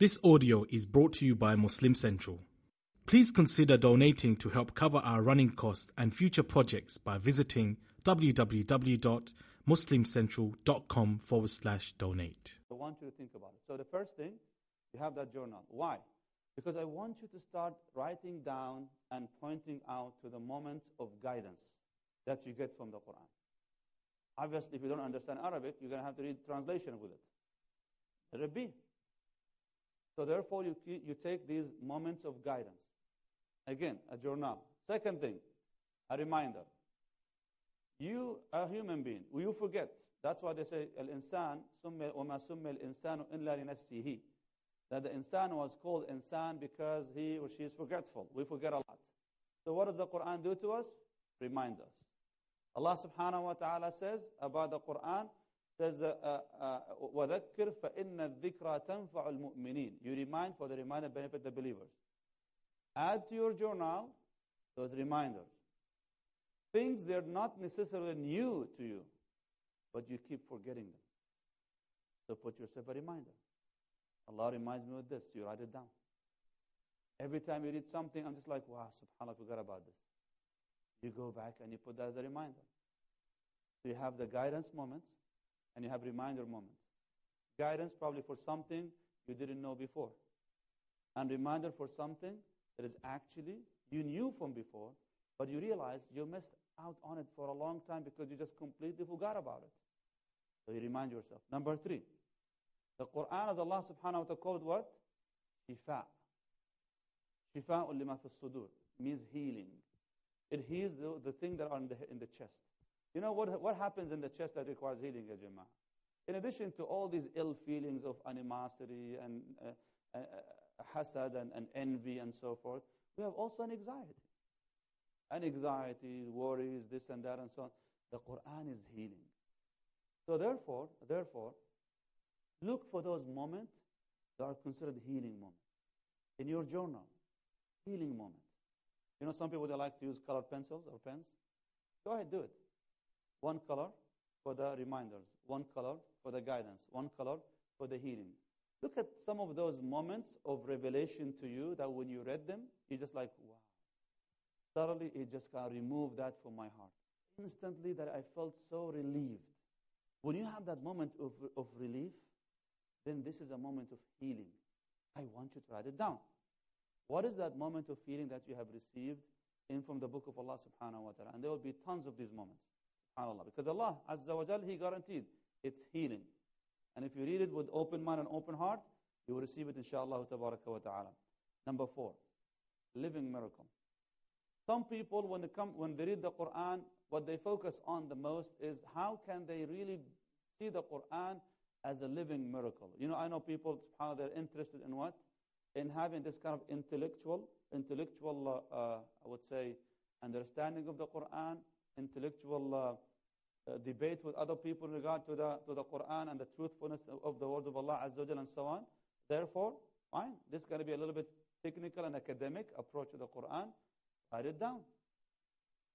This audio is brought to you by Muslim Central. Please consider donating to help cover our running costs and future projects by visiting www.muslimcentral.com forward slash donate. I want you to think about it. So, the first thing, you have that journal. Why? Because I want you to start writing down and pointing out to the moments of guidance that you get from the Quran. Obviously, if you don't understand Arabic, you're going to have to read translation with it. Rabbi. So therefore, you, you take these moments of guidance. Again, a journal. Second thing, a reminder. You are a human being. You forget. That's why they say, Al-insan, وَمَا سُمِّ الْإِنسَانُ إِلَّا لِنَفْسِهِ That the insan was called insan because he or she is forgetful. We forget a lot. So what does the Quran do to us? Reminds us. Allah subhanahu wa ta'ala says about the Quran, says, وَذَكِّرْ فَإِنَّ الذِّكْرَى تَنْفَعُ الْمُؤْمِنِينَ You remind for the reminder benefit the believers. Add to your journal those reminders. Things they're not necessarily new to you, but you keep forgetting them. So put yourself a reminder. Allah reminds me of this. You write it down. Every time you read something, I'm just like, wow, subhanAllah, I forgot about this. You go back and you put that as a reminder. So you have the guidance moments and you have reminder moments. Guidance probably for something you didn't know before. And reminder for something that is actually you knew from before, but you realize you missed out on it for a long time because you just completely forgot about it. So you remind yourself. Number three, the Quran, as Allah subhanahu wa ta'ala called what? Shifa. Shifa lima fi sudur means healing. It heals the, the thing that are in the, in the chest. You know what, what happens in the chest that requires healing, ya In addition to all these ill feelings of animosity and uh, uh, hasad and, and envy and so forth, we have also an anxiety. An anxiety, worries, this and that and so on. The Quran is healing. So therefore, therefore, look for those moments that are considered healing moments. In your journal, healing moments. You know, some people, they like to use colored pencils or pens. Go ahead, do it. One color for the reminders, one color for the guidance, one color for the healing. Look at some of those moments of revelation to you that when you read them, you're just like, wow. Suddenly, it just kind of removed that from my heart. Instantly, that I felt so relieved. When you have that moment of, of relief, then this is a moment of healing. I want you to write it down. What is that moment of feeling that you have received in from the book of Allah subhanahu wa ta'ala? And there will be tons of these moments. SubhanAllah. Because Allah Azza wa Jal, He guaranteed it's healing. And if you read it with open mind and open heart, you will receive it inshallah wa ta'ala. Number four, living miracle. Some people, when they, come, when they read the Quran, what they focus on the most is how can they really see the Quran as a living miracle. You know, I know people, how they're interested in what? in having this kind of intellectual, intellectual, uh, I would say, understanding of the Quran, intellectual uh, uh, debate with other people in regard to the, to the Quran and the truthfulness of the words of Allah Azza wa and so on. Therefore, fine, this is going to be a little bit technical and academic approach to the Quran. Write it down.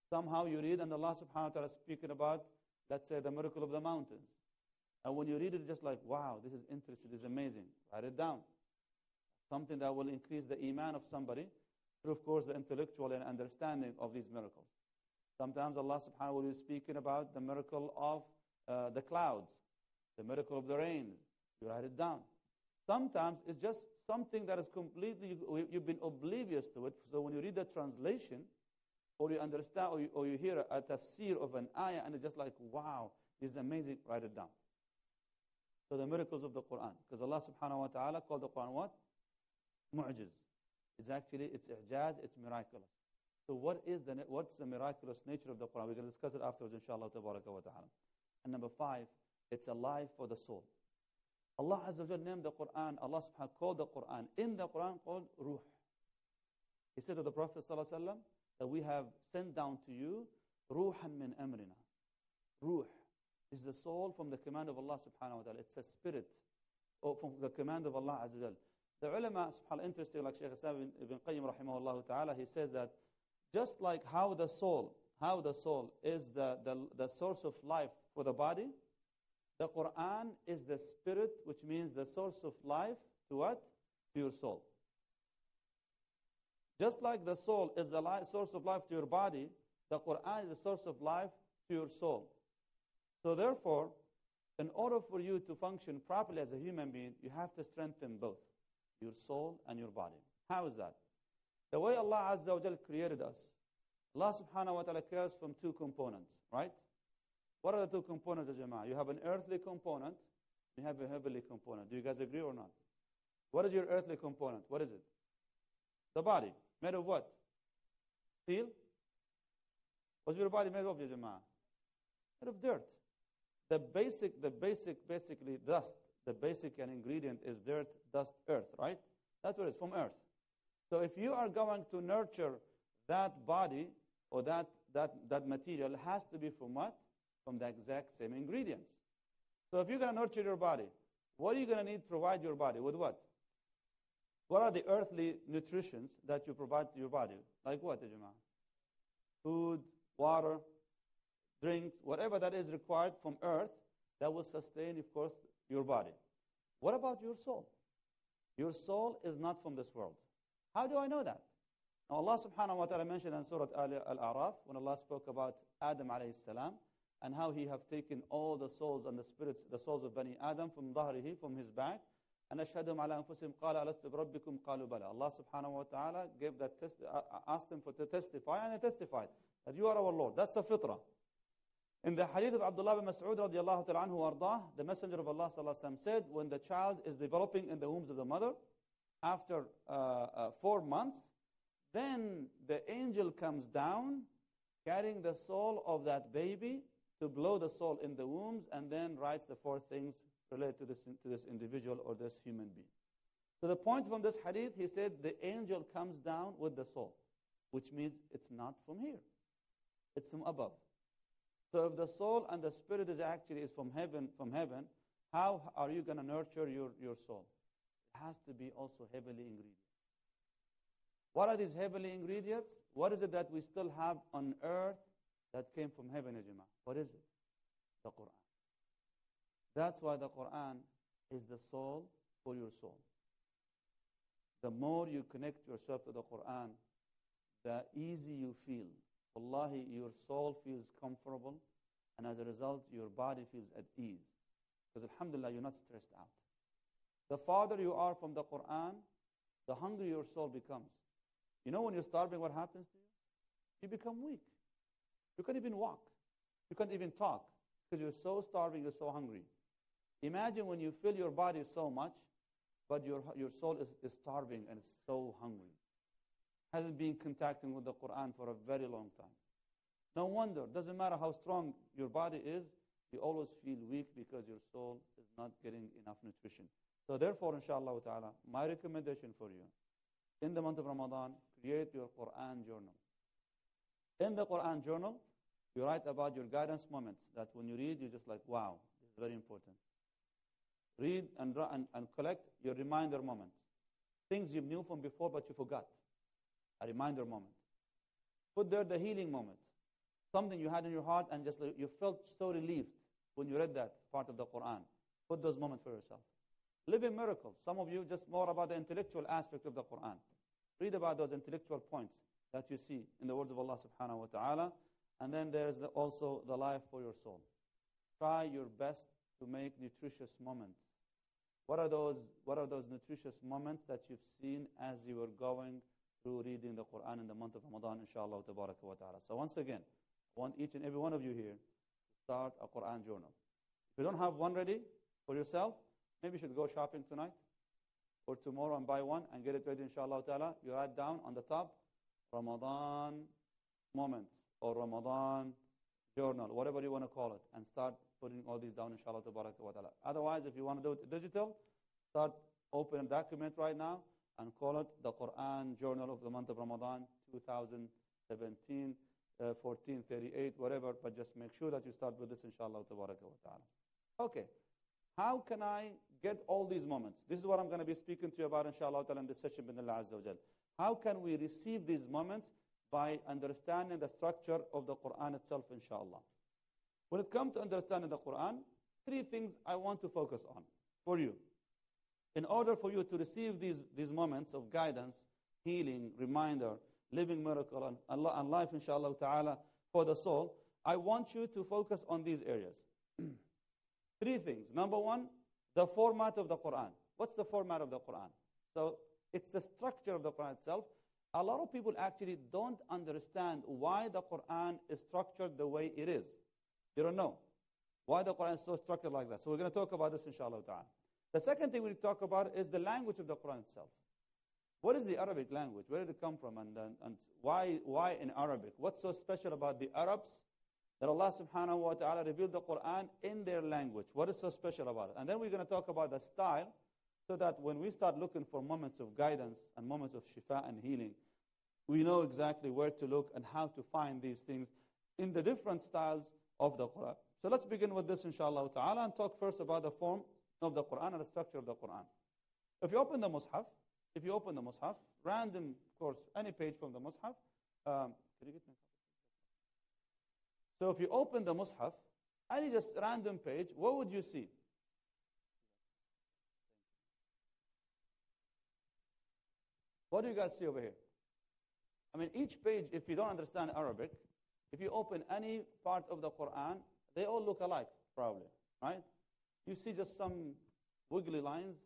Somehow you read, and Allah subhanahu wa ta'ala is speaking about, let's say, the miracle of the mountains. And when you read it, just like, wow, this is interesting, this is amazing. Write it down something that will increase the iman of somebody through, of course, the intellectual and understanding of these miracles. Sometimes Allah subhanahu wa ta'ala is speaking about the miracle of uh, the clouds, the miracle of the rain. You write it down. Sometimes it's just something that is completely, you've been oblivious to it. So when you read the translation, or you understand, or you, or you hear a tafsir of an ayah, and it's just like, wow, this is amazing, write it down. So the miracles of the Quran. Because Allah subhanahu wa ta'ala called the Quran what? mu'jiz. It's actually, it's i'jaz, it's miraculous. So what is the, what's the miraculous nature of the Quran? We're going to discuss it afterwards, inshallah, tabaraka wa ta'ala. And number five, it's alive for the soul. Allah Azza wa named the Quran, Allah subhanahu wa Taala called the Quran, in the Quran called Ruh. He said to the Prophet sallallahu that we have sent down to you Ruhan min amrina. Ruh is the soul from the command of Allah subhanahu wa ta'ala. It's a spirit or from the command of Allah Azza wa the ulama, subhanAllah, interesting, like Shaykh Islam ibn Qayyim rahimahullah ta'ala, he says that just like how the soul, how the soul is the, the, the source of life for the body, the Quran is the spirit, which means the source of life to what? to your soul. Just like the soul is the source of life to your body, the Quran is the source of life to your soul. So therefore, in order for you to function properly as a human being, you have to strengthen both your soul and your body. How is that? The way Allah Azza wa Jal created us, Allah subhanahu wa ta'ala creates from two components, right? What are the two components of Jama'ah? You have an earthly component, you have a heavenly component. Do you guys agree or not? What is your earthly component? What is it? The body. Made of what? Steel? What's your body made of, ya Jama'ah? Made of dirt. The basic, the basic, basically dust. The basic and ingredient is dirt, dust, earth, right? That's what it is, from earth. So if you are going to nurture that body or that, that, that material, has to be from what? From the exact same ingredients. So if you're going to nurture your body, what are you going to need to provide your body? With what? What are the earthly nutritions that you provide to your body? Like what, Jama'ah? Food, water, drinks, whatever that is required from earth that will sustain, of course, your body. What about your soul? Your soul is not from this world. How do I know that? Now Allah subhanahu wa ta'ala mentioned in Surah Al-A'raf when Allah spoke about Adam alayhi salam and how he have taken all the souls and the spirits, the souls of Bani Adam from dhahrihi, from his back, and ashhadum ala anfusihim qala alastu birabbikum qalu bala. Allah subhanahu wa ta'ala gave that test, uh, asked them for to testify, and they testified that you are our Lord. That's the fitrah. In the hadith of Abdullah bin Mas'ud radiallahu ta'ala anhu ardah, the Messenger of Allah sallallahu said, when the child is developing in the wombs of the mother, after uh, uh, four months, then the angel comes down carrying the soul of that baby to blow the soul in the wombs and then writes the four things related to this, to this individual or this human being. So the point from this hadith, he said the angel comes down with the soul, which means it's not from here. It's from above. So if the soul and the spirit is actually is from heaven, from heaven, how are you going to nurture your, your soul? Has to be also heavily ingredients. What are these heavenly ingredients? What is it that we still have on earth that came from heaven, Ijma? What is it? The Quran. That's why the Quran is the soul for your soul. The more you connect yourself to the Quran, the easy you feel. Wallahi, your soul feels comfortable, and as a result, your body feels at ease. Because Alhamdulillah, you're not stressed out. The farther you are from the Quran, the hungrier your soul becomes. You know when you're starving, what happens to you? You become weak. You can't even walk. You can't even talk because you're so starving, you're so hungry. Imagine when you fill your body so much, but your, your soul is, is starving and it's so hungry. Hasn't been contacting with the Quran for a very long time. No wonder, doesn't matter how strong your body is, you always feel weak because your soul is not getting enough nutrition. So therefore, inshallah ta'ala, my recommendation for you, in the month of Ramadan, create your Quran journal. In the Quran journal, you write about your guidance moments that when you read, you're just like, wow, this is very important. Read and, and, and collect your reminder moments. Things you knew from before but you forgot. A reminder moment. Put there the healing moment. Something you had in your heart and just you felt so relieved when you read that part of the Quran. Put those moments for yourself. Live in miracles. Some of you just more about the intellectual aspect of the Quran. Read about those intellectual points that you see in the words of Allah subhanahu wa ta'ala. And then there's the, also the life for your soul. Try your best to make nutritious moments. What are those, what are those nutritious moments that you've seen as you were going through reading the Quran in the month of Ramadan, inshallah wa ta'ala. So once again, I want each and every one of you here to start a Quran journal. If you don't have one ready for yourself, maybe you should go shopping tonight or tomorrow and buy one and get it ready, inshallah ta'ala. You write down on the top, Ramadan moments or Ramadan journal, whatever you want to call it, and start putting all these down, inshallah ta'ala. Otherwise, if you want to do it digital, start open a document right now and call it the Quran Journal of the month of Ramadan 2017, uh, 1438, whatever, but just make sure that you start with this, inshallah ta'ala. Okay. How can I get all these moments? This is what I'm going to be speaking to you about, inshallah in this session, bin Allah Azza wa How can we receive these moments? By understanding the structure of the Quran itself, inshallah. When it comes to understanding the Quran, three things I want to focus on for you. In order for you to receive these, these moments of guidance, healing, reminder, living miracle, and, Allah, and life, inshallah ta'ala, for the soul, I want you to focus on these areas. Three things. Number one, the format of the Quran. What's the format of the Quran? So it's the structure of the Quran itself. A lot of people actually don't understand why the Quran is structured the way it is. You don't know why the Quran is so structured like that. So we're going to talk about this, inshallah ta'ala. The second thing we talk about is the language of the Quran itself. What is the Arabic language? Where did it come from? And, and, and why, why in Arabic? What's so special about the Arabs that Allah subhanahu wa ta'ala revealed the Quran in their language? What is so special about it? And then we're going to talk about the style so that when we start looking for moments of guidance and moments of shifa and healing, we know exactly where to look and how to find these things in the different styles of the Quran. So let's begin with this, inshallah ta'ala, and talk first about the form of the Quran and the structure of the Quran. If you open the Mus'haf, if you open the Mus'haf, random, of course, any page from the Mus'haf, um, can you get So if you open the Mus'haf, any just random page, what would you see? What do you guys see over here? I mean, each page, if you don't understand Arabic, if you open any part of the Quran, they all look alike, probably, right? You see just some wiggly lines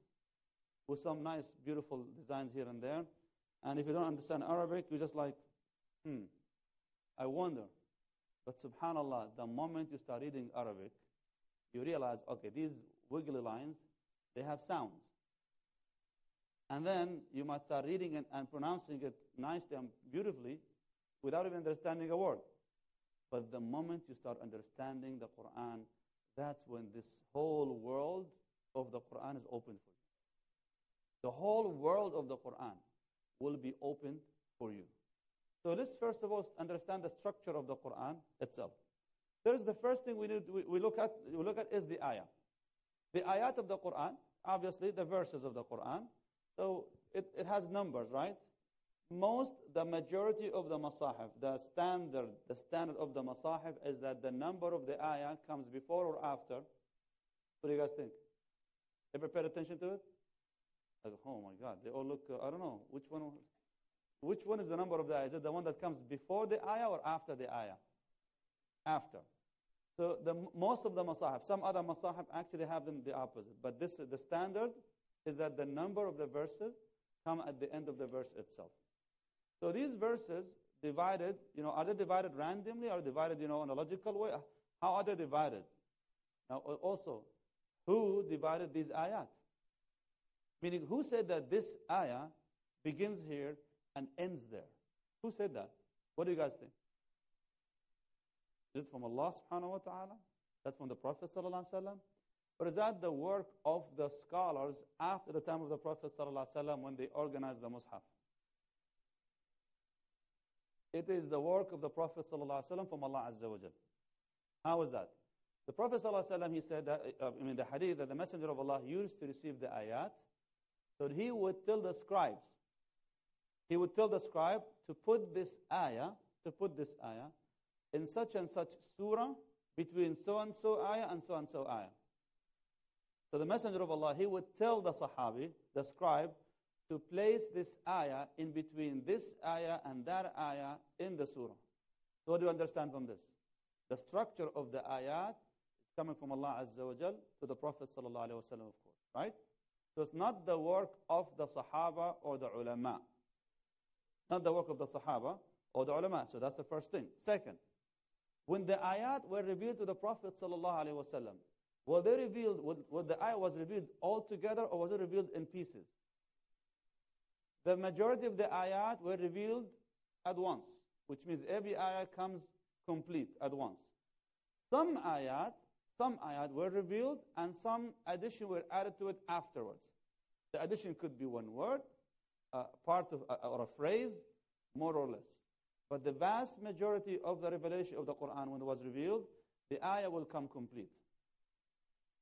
with some nice, beautiful designs here and there. And if you don't understand Arabic, you're just like, hmm, I wonder. But subhanAllah, the moment you start reading Arabic, you realize, okay, these wiggly lines, they have sounds. And then you might start reading it and pronouncing it nicely and beautifully without even understanding a word. But the moment you start understanding the Quran, that's when this whole world of the Quran is open for you. The whole world of the Quran will be open for you. So let's first of all understand the structure of the Quran itself. There's the first thing we, need, we, look at, we look at is the ayah. The ayat of the Quran, obviously the verses of the Quran. So it, it has numbers, right? most, the majority of the masahif, the standard, the standard of the masahif is that the number of the ayah comes before or after. What do you guys think? Ever paid attention to it? Like, oh my God, they all look, uh, I don't know, which one, which one is the number of the ayah? Is it the one that comes before the ayah or after the ayah? After. So the, most of the masahif, some other masahif actually have them the opposite. But this, is the standard is that the number of the verses come at the end of the verse itself. So these verses divided, you know, are they divided randomly or divided, you know, in a logical way? How are they divided? Now, also, who divided these ayat? Meaning, who said that this ayah begins here and ends there? Who said that? What do you guys think? Is it from Allah subhanahu wa ta'ala? That's from the Prophet sallallahu alaihi wasallam? Or is that the work of the scholars after the time of the Prophet sallallahu alaihi wasallam when they organized the Mus'haf? It is the work of the Prophet ﷺ from Allah Azza wa jal. How is that? The Prophet ﷺ, he said that, uh, I mean the hadith, that the Messenger of Allah used to receive the ayat. So he would tell the scribes, he would tell the scribe to put this ayah, to put this ayah in such and such surah between so and so ayah and so and so ayah. So the Messenger of Allah, he would tell the Sahabi, the scribe, to place this ayah in between this ayah and that ayah in the surah. So what do you understand from this? The structure of the ayat is coming from Allah Azza wa Jal to the Prophet sallallahu alaihi wasallam, of course, right? So it's not the work of the Sahaba or the ulama. Not the work of the Sahaba or the ulama. So that's the first thing. Second, when the ayat were revealed to the Prophet wasallam, were they revealed, was the ayah was revealed all together or was it revealed in pieces? The majority of the ayat were revealed at once, which means every ayat comes complete at once. Some ayat, some ayat were revealed and some addition were added to it afterwards. The addition could be one word, a part of, or a phrase, more or less. But the vast majority of the revelation of the Quran, when it was revealed, the ayah will come complete.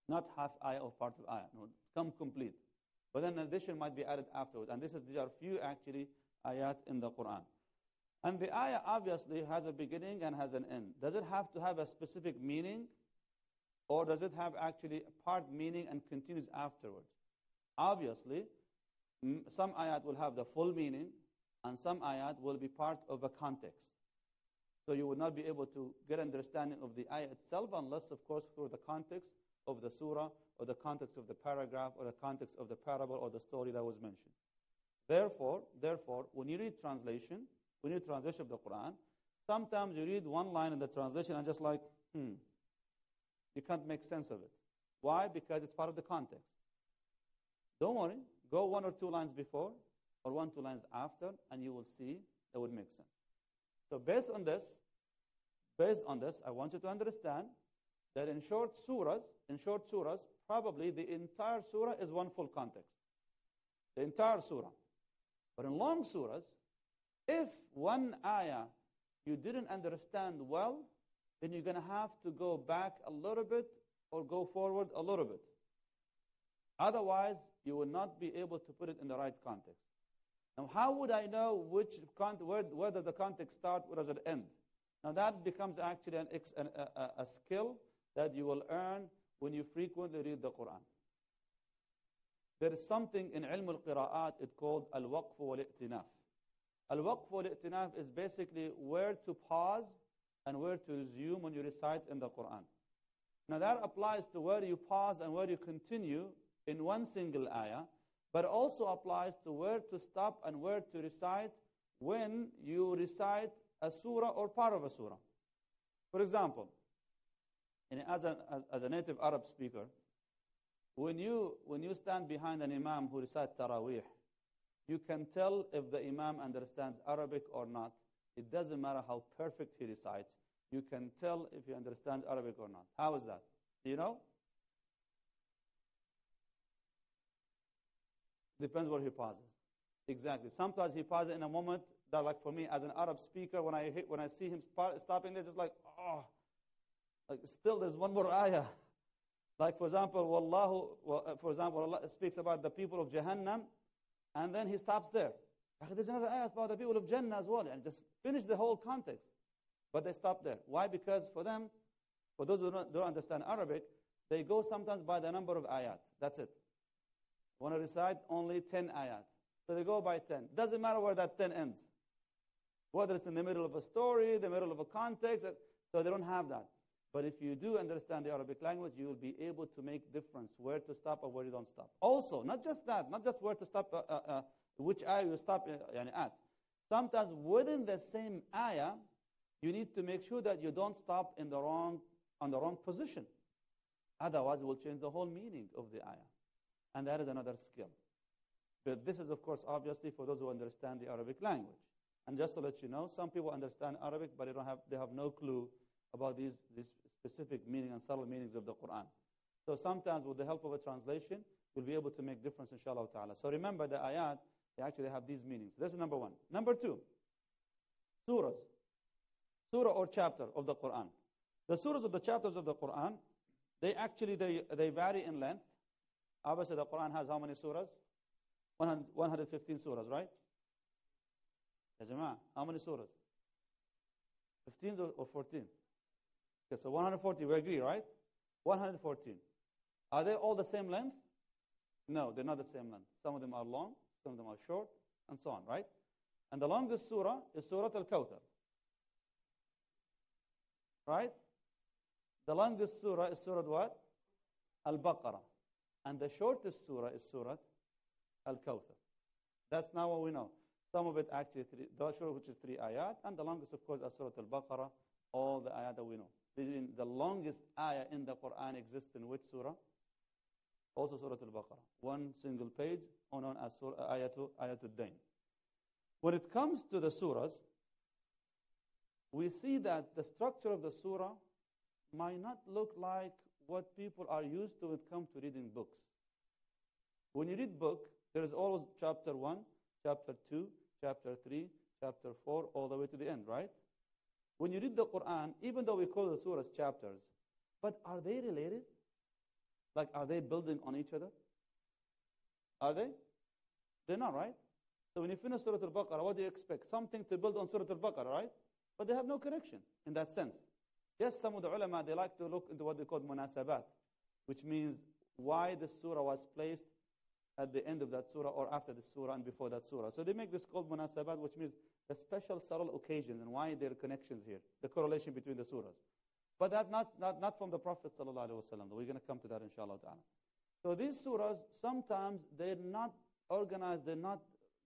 Not half ayah or part of ayah. No, come complete. But then an addition might be added afterwards. And this is, these are few actually ayat in the Quran. And the ayah obviously has a beginning and has an end. Does it have to have a specific meaning? Or does it have actually part meaning and continues afterwards? Obviously, some ayat will have the full meaning, and some ayat will be part of a context. So you will not be able to get understanding of the ayah itself unless, of course, through the context of the surah or the context of the paragraph or the context of the parable or the story that was mentioned. Therefore, therefore, when you read translation, when you read translation of the Quran, sometimes you read one line in the translation and just like, hmm, you can't make sense of it. Why? Because it's part of the context. Don't worry. Go one or two lines before or one, two lines after, and you will see that would make sense. So based on this, based on this, I want you to understand that in short surahs, in short surahs, probably the entire surah is one full context. The entire surah. But in long surahs, if one ayah you didn't understand well, then you're going to have to go back a little bit or go forward a little bit. Otherwise, you will not be able to put it in the right context. Now, how would I know which where does the context start, where does it end? Now, that becomes actually an, an, a, a skill that you will earn when you frequently read the Quran. There is something in ilm al-qira'at, it's called al-waqf wal-isti'naf. Al-waqf wal-isti'naf is basically where to pause and where to resume when you recite in the Quran. Now that applies to where you pause and where you continue in one single ayah, but also applies to where to stop and where to recite when you recite a surah or part of a surah. For example, as, a, as, a native Arab speaker, when you, when you stand behind an imam who recites Taraweeh, you can tell if the imam understands Arabic or not. It doesn't matter how perfect he recites. You can tell if he understands Arabic or not. How is that? Do you know? Depends where he pauses. Exactly. Sometimes he pauses in a moment that, like for me, as an Arab speaker, when I hit, when I see him stopping there, just like, oh, like still there's one more ayah. Like for example, Wallahu, for example, Allah speaks about the people of Jahannam, and then he stops there. There's another ayah about the people of Jannah as well, and just finish the whole context. But they stop there. Why? Because for them, for those who don't, don't understand Arabic, they go sometimes by the number of ayat. That's it. Want to recite only 10 ayat. So they go by 10. Doesn't matter where that 10 ends. Whether it's in the middle of a story, the middle of a context, so they don't have that. But if you do understand the Arabic language, you will be able to make difference where to stop or where you don't stop. Also, not just that, not just where to stop, uh, uh, uh which ayah you stop uh, at. Sometimes within the same ayah, you need to make sure that you don't stop in the wrong, on the wrong position. Otherwise, it will change the whole meaning of the ayah. And that is another skill. But this is, of course, obviously for those who understand the Arabic language. And just to let you know, some people understand Arabic, but they, don't have, they have no clue about these, these specific meaning and subtle meanings of the Quran. So sometimes with the help of a translation, we'll be able to make difference, inshallah ta'ala. So remember the ayat, they actually have these meanings. This is number one. Number two, surahs. Surah or chapter of the Quran. The surahs of the chapters of the Quran, they actually, they, they vary in length. Obviously, the Quran has how many surahs? 115 surahs, right? How many surahs? 15 or 14? Okay, so 140, we agree, right? 114. Are they all the same length? No, they're not the same length. Some of them are long, some of them are short, and so on, right? And the longest surah is Surah Al-Kawthar. Right? The longest surah is Surah what? Al-Baqarah. And the shortest surah is Surah Al-Kawthar. That's now what we know. Some of it actually, three, the short which is three ayat, and the longest, of course, is Surah Al-Baqarah, all the ayat that we know. The longest ayah in the Quran exists in which surah? Also Surah Al-Baqarah. One single page, known as surah, uh, Ayatul, Ayatul Dain. When it comes to the surahs, we see that the structure of the surah might not look like what people are used to when it comes to reading books. When you read book, there is always chapter 1, chapter 2, chapter 3, chapter 4, all the way to the end, right? When you read the Quran, even though we call the surahs chapters, but are they related? Like, are they building on each other? Are they? They're not, right? So when you finish Surah Al-Baqarah, what do you expect? Something to build on Surah Al-Baqarah, right? But they have no connection in that sense. Yes, some of the ulama, they like to look into what they call munasabat, which means why the surah was placed at the end of that surah or after the surah and before that surah. So they make this called munasabat, which means the special subtle occasions and why there are connections here, the correlation between the surahs. But that not, not, not from the Prophet wasallam. We're going to come to that inshallah ta'ala. So these surahs, sometimes they're not organized, they're not,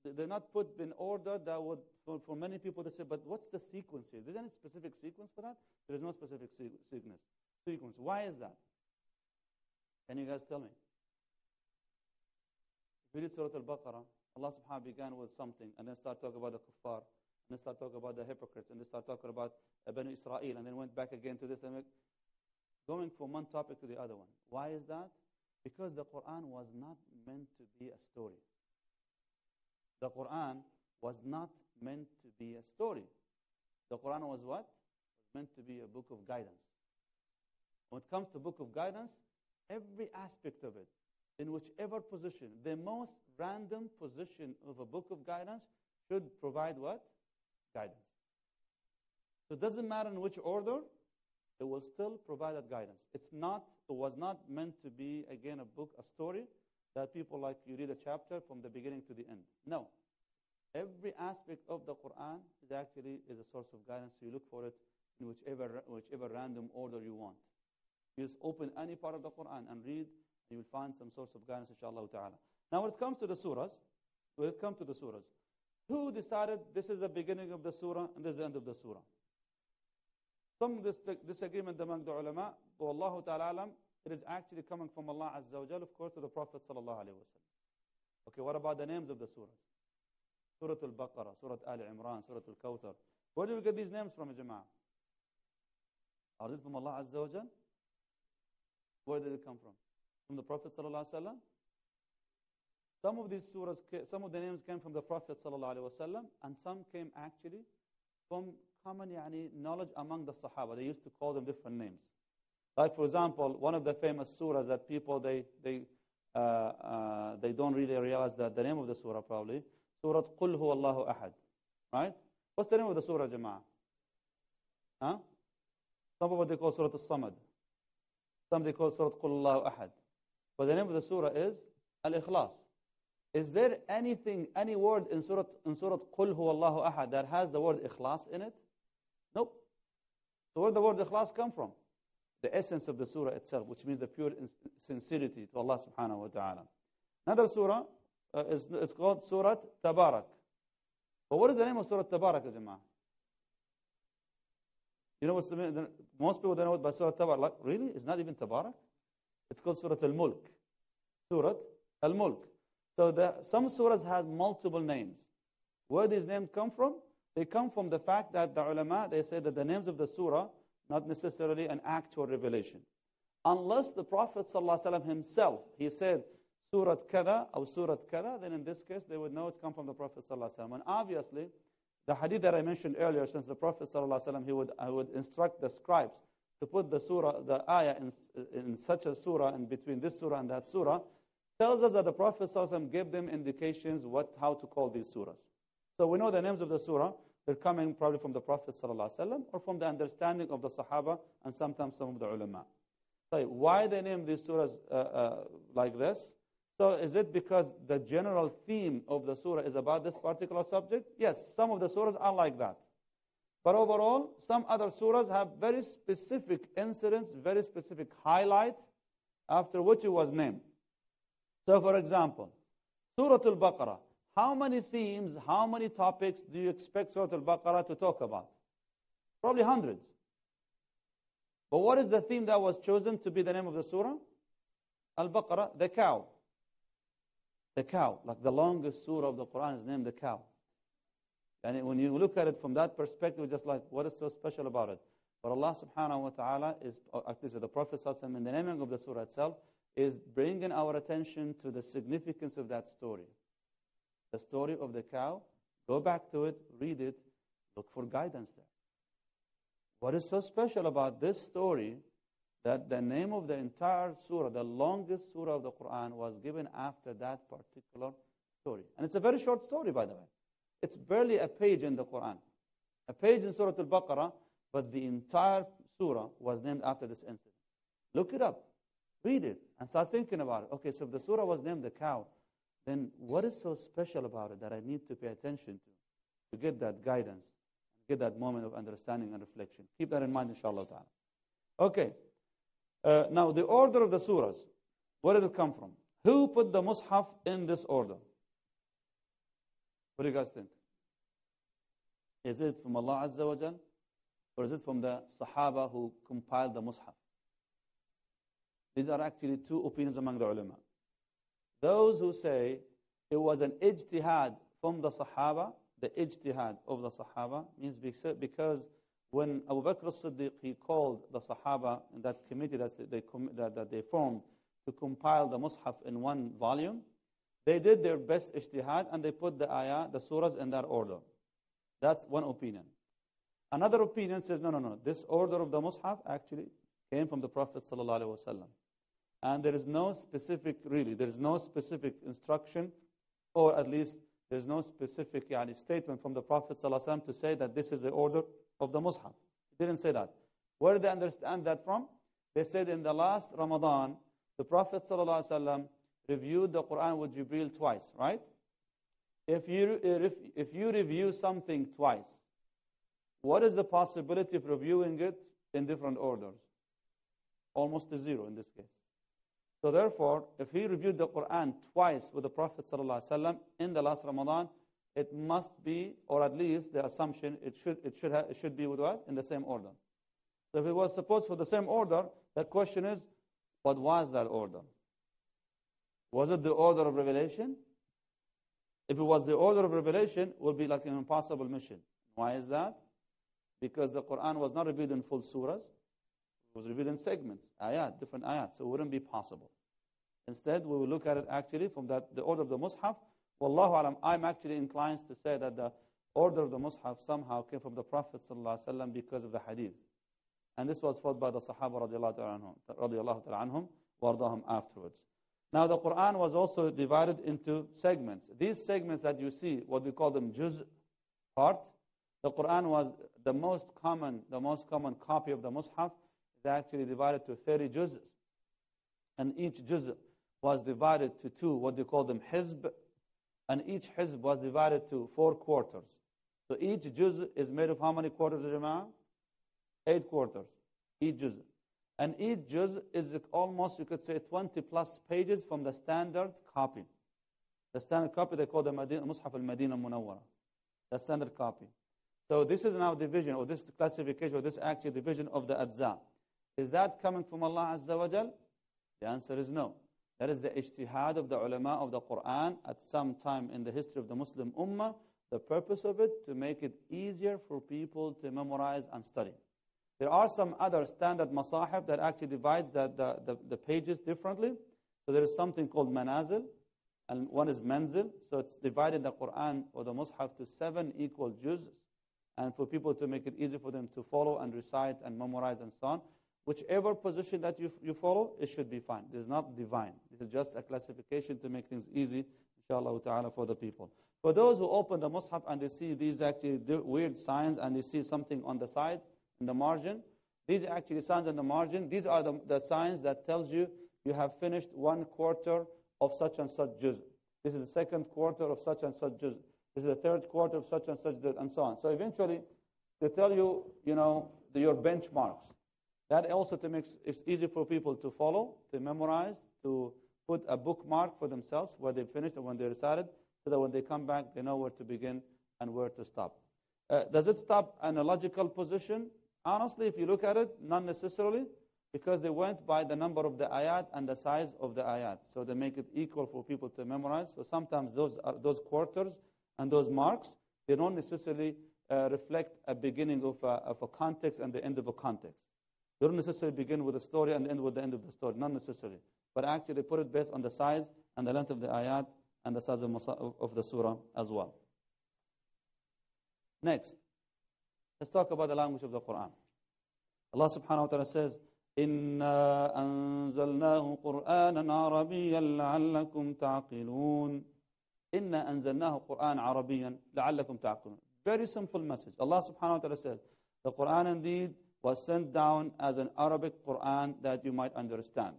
they're not put in order that would, for, for many people, they say, but what's the sequence here? There's any specific sequence for that? There is no specific sequence. Sequence. Why is that? Can you guys tell me? If you read Surah Al-Baqarah, Allah subhanahu began with something and then start talking about the kuffar, and then start talking about the hypocrites, and then start talking about uh, Banu Israel, and then went back again to this, going from one topic to the other one. Why is that? Because the Quran was not meant to be a story. The Quran was not meant to be a story. The Quran was what? It was meant to be a book of guidance. When it comes to book of guidance, every aspect of it, in whichever position, the most random position of a book of guidance should provide what? Guidance. So it doesn't matter in which order, it will still provide that guidance. It's not, it was not meant to be, again, a book, a story that people like you read a chapter from the beginning to the end. No. Every aspect of the Quran is actually is a source of guidance. So you look for it in whichever, whichever random order you want. You just open any part of the Quran and read, and you will find some source of guidance, inshallah ta'ala. Now, when it comes to the surahs, when it comes to the surahs, who decided this is the beginning of the surah and this is the end of the surah? Some disagreement among the ulama, but Allah ta'ala it is actually coming from Allah Azza wa Jal, of course, to the Prophet sallallahu alayhi wa Okay, what about the names of the surahs? Surah Al-Baqarah, Surah Al Imran, Surah Al-Kawthar. Where do we get these names from, Jama'ah? Are these from Allah Azza wa Jal? Where did it come from? From the Prophet sallallahu alaihi wasallam? Some of these surahs, some of the names came from the Prophet wasallam, and some came actually from common yani, knowledge among the Sahaba. They used to call them different names. Like for example, one of the famous surahs that people they they uh, uh, they don't really realize that the name of the surah probably Surah Qul Hu Allahu Ahad, right? What's the name of the surah, Jama'ah? Huh? They call Surah Al-Samad. They call Surah Qul Allahu Ahad. But the name of the surah is Al-Ikhlas. Is there anything, any word in Surah, in Surah Qul Hu Allahu Ahad that has the word Ikhlas in it? Nope. So where the word Ikhlas come from? The essence of the surah itself, which means the pure sincerity to Allah subhanahu wa ta'ala. Another surah uh, is it's called Surah Tabarak. But what is the name of Surah Tabarak, Jama'ah? You know what's the name? Most people don't know what Surah Tabarak. Like, really? It's not even Tabarak? It's called Surah Al-Mulk. Surah Al-Mulk. So the, some surahs have multiple names. Where these names come from? They come from the fact that the ulama, they say that the names of the surah, not necessarily an actual revelation. Unless the Prophet himself, he said, Surah kada or Surah kada, then in this case, they would know it's come from the Prophet ﷺ. And obviously, the hadith that I mentioned earlier, since the Prophet ﷺ, he would, he would instruct the scribes to put the surah, the ayah in, in such a surah, in between this surah and that surah, tells us that the Prophet ﷺ gave them indications what, how to call these surahs. So we know the names of the surah. They're coming probably from the Prophet ﷺ or from the understanding of the Sahaba and sometimes some of the ulama. So why they name these surahs uh, uh, like this? So is it because the general theme of the surah is about this particular subject? Yes, some of the surahs are like that. But overall, some other surahs have very specific incidents, very specific highlights after which it was named. So for example, Surah Al-Baqarah. How many themes, how many topics do you expect Surah Al-Baqarah to talk about? Probably hundreds. But what is the theme that was chosen to be the name of the surah? Al-Baqarah, the cow. The cow, like the longest surah of the Quran is named the cow. And when you look at it from that perspective, just like, what is so special about it? But Allah subhanahu wa ta'ala is, at least the Prophet in the naming of the surah itself, is bringing our attention to the significance of that story. The story of the cow, go back to it, read it, look for guidance there. What is so special about this story that the name of the entire surah, the longest surah of the Quran, was given after that particular story. And it's a very short story, by the way. It's barely a page in the Quran. A page in Surah Al-Baqarah, but the entire surah was named after this incident. Look it up. Read it and start thinking about it. Okay, so if the surah was named the cow, then what is so special about it that I need to pay attention to to get that guidance, get that moment of understanding and reflection? Keep that in mind, inshallah ta'ala. Okay. Uh, now, the order of the surahs, where did it come from? Who put the mushaf in this order? What do you guys think? Is it from Allah Azza wa Jal? Or is it from the Sahaba who compiled the mushaf? These are actually two opinions among the ulama. Those who say it was an ijtihad from the Sahaba, the ijtihad of the Sahaba means because when Abu Bakr as-Siddiq, he called the Sahaba, that committee that they, that, that they formed to compile the Mus'haf in one volume, they did their best ijtihad and they put the ayah, the surahs in that order. That's one opinion. Another opinion says, no, no, no. This order of the Mus'haf actually came from the Prophet sallallahu And there is no specific, really, there is no specific instruction, or at least there's no specific yani, statement from the Prophet ﷺ to say that this is the order of the Mus'haf. He didn't say that. Where did they understand that from? They said in the last Ramadan, the Prophet ﷺ reviewed the Quran with Jibril twice, right? If you, if, if you review something twice, what is the possibility of reviewing it in different orders? Almost to zero in this case. So therefore, if he reviewed the Quran twice with the Prophet ﷺ in the last Ramadan, it must be, or at least the assumption, it should, it should, it should be with what? In the same order. So if it was supposed for the same order, the question is, what was that order? Was it the order of revelation? If it was the order of revelation, it would be like an impossible mission. Why is that? Because the Quran was not revealed in full surahs. It was revealed in segments, ayat, different ayat. So it wouldn't be possible. Instead, we will look at it actually from that, the order of the Mus'haf. Wallahu alam, I'm actually inclined to say that the order of the Mus'haf somehow came from the Prophet ﷺ because of the hadith. And this was fought by the Sahaba radiallahu anhum, wardahum afterwards. Now the Quran was also divided into segments. These segments that you see, what we call them juz part, the Quran was the most common, the most common copy of the Mus'haf is actually divided to 30 juz. And each juz was divided to two, what they call them hizb. And each hizb was divided to four quarters. So each juz is made of how many quarters, Jama'ah? Eight quarters. Each juz. And each juz is almost, you could say, 20 plus pages from the standard copy. The standard copy they call the Madina, Mus'haf al-Madina Munawwara. The standard copy. So this is now division, or this classification, or this actual division of the adza. Is that coming from Allah Azza wa Jal? The answer is no. That is the ijtihad of the ulama of the Quran at some time in the history of the Muslim ummah. The purpose of it, to make it easier for people to memorize and study. There are some other standard masahif that actually divides the, the, the, the pages differently. So there is something called manazil, and one is manzil. So it's divided the Quran or the mushaf to seven equal juz, and for people to make it easy for them to follow and recite and memorize and so on. Whichever position that you, you follow, it should be fine. It is not divine. This is just a classification to make things easy, inshallah ta'ala, for the people. For those who open the Mus'haf and they see these actually weird signs and they see something on the side, in the margin, these are actually signs on the margin. These are the, the signs that tells you you have finished one quarter of such and such juz. This is the second quarter of such and such juz. This is the third quarter of such and such juz, and so on. So eventually, they tell you, you know, the, your benchmarks. That also to make it easy for people to follow, to memorize, to put a bookmark for themselves where they finished and when they recited, so that when they come back, they know where to begin and where to stop. Uh, does it stop in a logical position? Honestly, if you look at it, not necessarily, because they went by the number of the ayat and the size of the ayat. So they make it equal for people to memorize. So sometimes those, are, those quarters and those marks, they don't necessarily uh, reflect a beginning of a, of a context and the end of a context. They don't necessarily begin with a story and end with the end of the story, not necessarily. But actually, they put it based on the size and the length of the ayat and the size of, of the surah as well. Next, let's talk about the language of the Quran. Allah subhanahu wa ta'ala says, إِنَّا أَنزَلْنَاهُ قُرْآنًا عَرَبِيًّا لَعَلَّكُمْ تَعْقِلُونَ إِنَّا أَنزَلْنَاهُ قُرْآنًا عَرَبِيًّا لَعَلَّكُمْ تَعْقِلُونَ Very simple message. Allah subhanahu wa ta'ala says, the Quran indeed was sent down as an Arabic Quran that you might understand.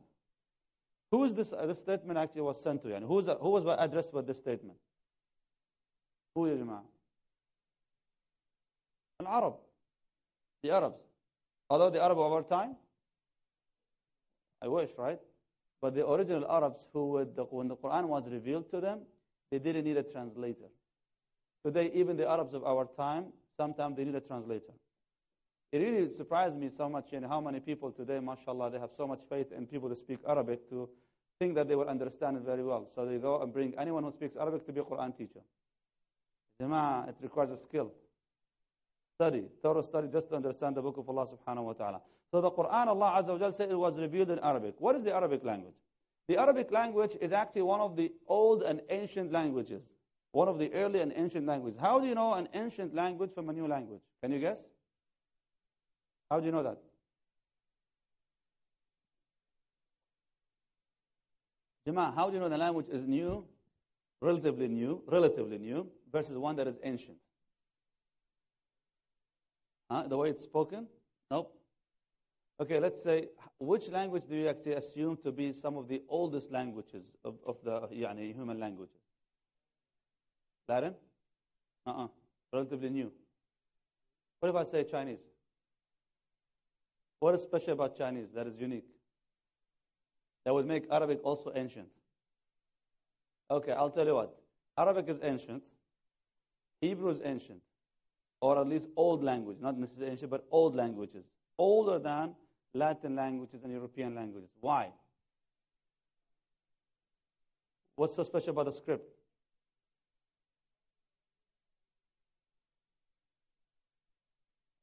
Who is this, uh, this statement actually was sent to? Yani? Who, is, uh, who was addressed with this statement? Who is Jama'ah? Al-Arab. The Arabs. Although the Arab of our time, I wish, right? But the original Arabs who, when the Quran was revealed to them, they didn't need a translator. Today, even the Arabs of our time, sometimes they need a translator. It really surprised me so much in how many people today, mashallah, they have so much faith in people that speak Arabic to think that they will understand it very well. So they go and bring anyone who speaks Arabic to be a Quran teacher. Jama'ah, it requires a skill. Study, thorough study just to understand the book of Allah subhanahu wa ta'ala. So the Quran, Allah Azza wa Jal said it was revealed in Arabic. What is the Arabic language? The Arabic language is actually one of the old and ancient languages. One of the early and ancient languages. How do you know an ancient language from a new language? Can you guess? How do you know that? Jama, how do you know the language is new, relatively new, relatively new, versus one that is ancient? Huh? The way it's spoken? Nope. Okay, let's say, which language do you actually assume to be some of the oldest languages of, of the yani, human languages? Latin? Uh-uh. Relatively new. What if I say Chinese? What is special about Chinese that is unique? That would make Arabic also ancient. Okay, I'll tell you what. Arabic is ancient. Hebrew is ancient. Or at least old language. Not necessarily ancient, but old languages. Older than Latin languages and European languages. Why? What's so special about the script?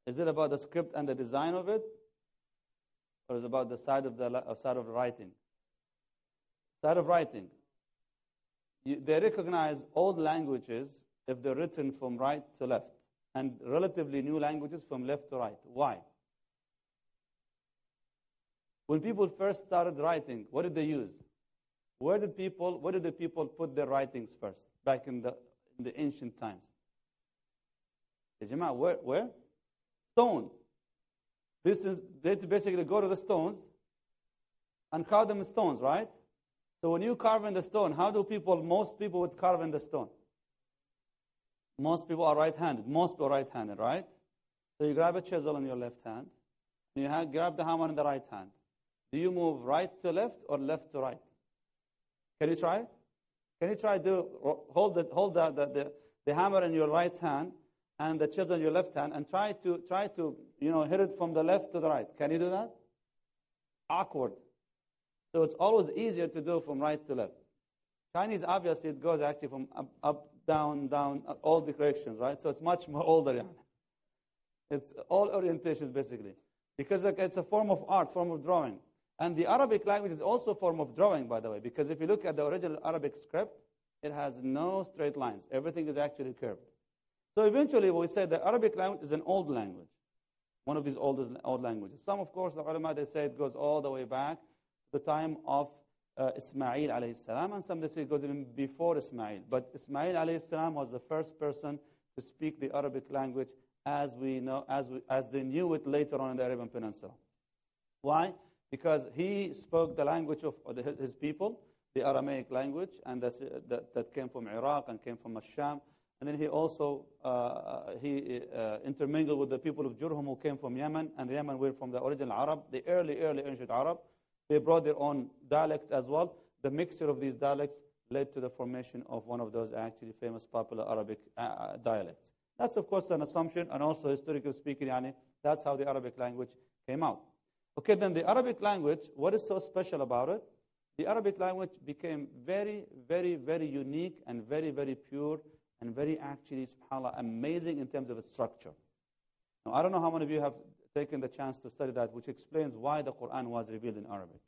Is it about the script and the design of it? Or is about the side of the uh, side of writing? Side of writing. You, they recognize old languages if they're written from right to left, and relatively new languages from left to right. Why? When people first started writing, what did they use? Where did people, where did the people put their writings first, back in the, in the ancient times? Where? where? stone. This is, they basically go to the stones and carve them in stones, right? So when you carve in the stone, how do people, most people would carve in the stone? Most people are right-handed. Most people are right-handed, right? So you grab a chisel in your left hand, and you have, grab the hammer in the right hand. Do you move right to left or left to right? Can you try it? Can you try to hold the, hold the, the, the, the hammer in your right hand and the chisel in your left hand and try to try to you know hit it from the left to the right. Can you do that? Awkward. So it's always easier to do from right to left. Chinese obviously it goes actually from up, up down, down, uh, all the directions, right? So it's much more older. Yeah. It's all orientations basically. Because it's a form of art, form of drawing. And the Arabic language is also a form of drawing, by the way, because if you look at the original Arabic script, it has no straight lines. Everything is actually curved. So eventually we say the Arabic language is an old language, one of these oldest old languages. Some, of course, the ulama, they say it goes all the way back to the time of uh, Ismail alayhi salam, and some they say it goes even before Ismail. But Ismail alayhi salam was the first person to speak the Arabic language as we know, as, we, as they knew it later on in the Arabian Peninsula. Why? Because he spoke the language of his people, the Aramaic language, and that, that came from Iraq and came from Asham and then he also uh, uh, he uh, intermingled with the people of Jurhum who came from Yemen, and the Yemen were from the original Arab, the early, early ancient Arab. They brought their own dialects as well. The mixture of these dialects led to the formation of one of those actually famous popular Arabic uh, uh dialects. That's of course an assumption, and also historically speaking, yani, that's how the Arabic language came out. Okay, then the Arabic language, what is so special about it? The Arabic language became very, very, very unique and very, very pure and very actually, subhanAllah, amazing in terms of its structure. Now, I don't know how many of you have taken the chance to study that, which explains why the Quran was revealed in Arabic.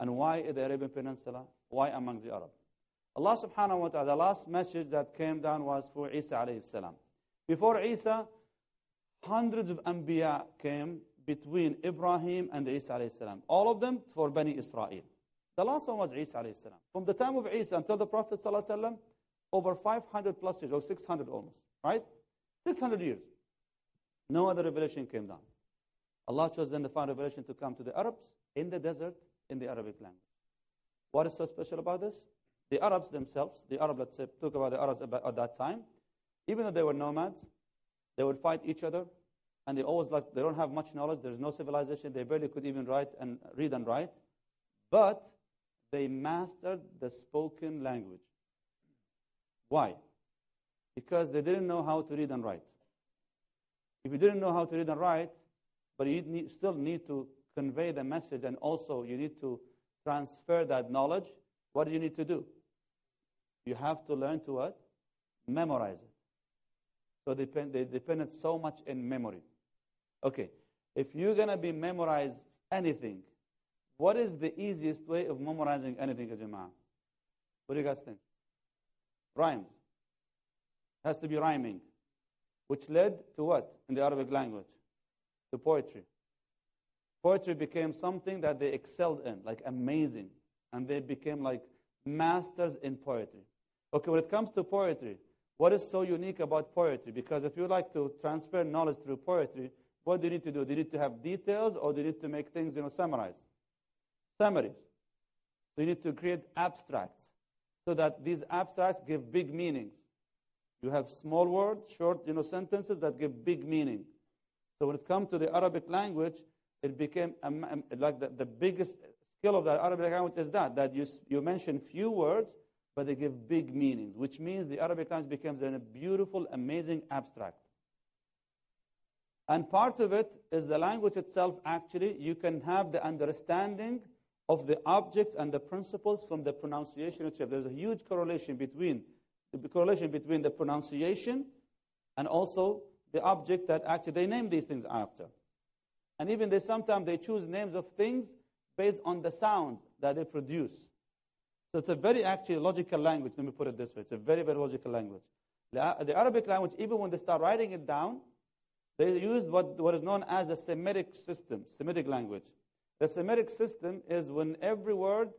And why in the Arabian Peninsula? Why among the Arabs? Allah subhanahu wa ta'ala, the last message that came down was for Isa alayhi salam. Before Isa, hundreds of Anbiya came between Ibrahim and Isa alayhi salam. All of them for Bani Israel. The last one was Isa alayhi salam. From the time of Isa until the Prophet sallallahu alayhi over 500 plus years, or 600 almost, right? 600 years. No other revelation came down. Allah chose then the final revelation to come to the Arabs in the desert in the Arabic language. What is so special about this? The Arabs themselves, the Arab, let's say, talk about the Arabs at that time, even though they were nomads, they would fight each other, and they always like they don't have much knowledge. There's no civilization. They barely could even write and read and write, but they mastered the spoken language. Why? Because they didn't know how to read and write. If you didn't know how to read and write, but you need, still need to convey the message and also you need to transfer that knowledge, what do you need to do? You have to learn to what? Memorize it. So they, depend, they depended so much in memory. Okay, if you're going to be memorize anything, what is the easiest way of memorizing anything, Jama'ah? What do you guys think? Rhymes. Has to be rhyming. Which led to what in the Arabic language? To poetry. Poetry became something that they excelled in, like amazing. And they became like masters in poetry. Okay, when it comes to poetry, what is so unique about poetry? Because if you like to transfer knowledge through poetry, what do you need to do? Do you need to have details or do you need to make things, you know, summarized? Summaries. You need to create abstracts so that these abstracts give big meanings. You have small words, short, you know, sentences that give big meaning. So when it comes to the Arabic language, it became um, um, like the, the biggest skill of the Arabic language is that, that you, you mention few words, but they give big meanings, which means the Arabic language becomes a beautiful, amazing abstract. And part of it is the language itself, actually, you can have the understanding of the objects and the principles from the pronunciation itself. There's a huge correlation between the correlation between the pronunciation and also the object that actually they name these things after. And even they sometimes they choose names of things based on the sounds that they produce. So it's a very actually logical language, let me put it this way. It's a very, very logical language. The, the Arabic language, even when they start writing it down, they use what, what is known as the Semitic system, Semitic language. The Semitic system is when every word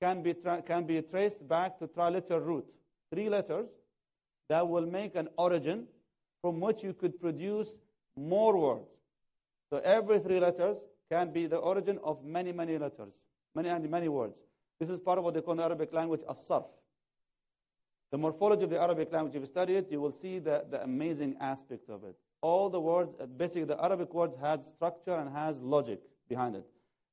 can be, can be traced back to triliteral root, three letters that will make an origin from which you could produce more words. So every three letters can be the origin of many, many letters, many and many words. This is part of what they call in the Arabic language as-sarf. The morphology of the Arabic language, if you study it, you will see the, the amazing aspect of it. All the words, basically the Arabic words has structure and has logic behind it.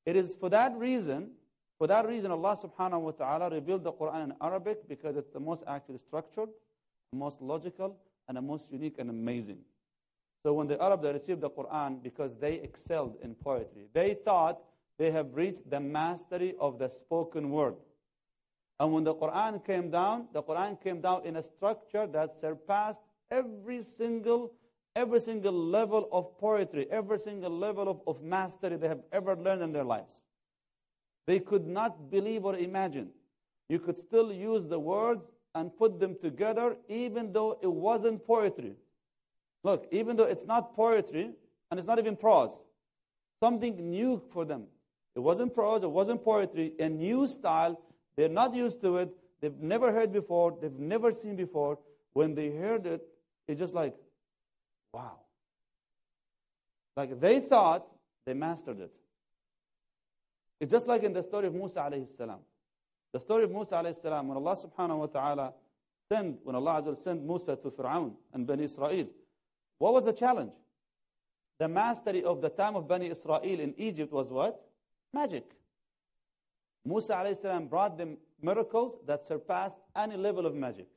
It is for that reason, for that reason Allah subhanahu wa ta'ala revealed the Quran in Arabic because it's the most actually structured, the most logical, and the most unique and amazing. So when the Arab they received the Quran, because they excelled in poetry, they thought they have reached the mastery of the spoken word. And when the Quran came down, the Quran came down in a structure that surpassed every single, every single level of poetry, every single level of, of mastery they have ever learned in their lives. They could not believe or imagine. You could still use the words and put them together even though it wasn't poetry. Look, even though it's not poetry and it's not even prose, something new for them. It wasn't prose, it wasn't poetry, a new style. They're not used to it. They've never heard before, they've never seen before. When they heard it, it's just like, wow. Like they thought they mastered it. It's just like in the story of Musa alayhi salam. The story of Musa alayhi salam, when Allah subhanahu wa ta'ala sent, when Allah sent Musa to Fir'aun and Bani Israel, what was the challenge? The mastery of the time of Bani Israel in Egypt was what? Magic. Musa alayhi salam brought them miracles that surpassed any level of magic.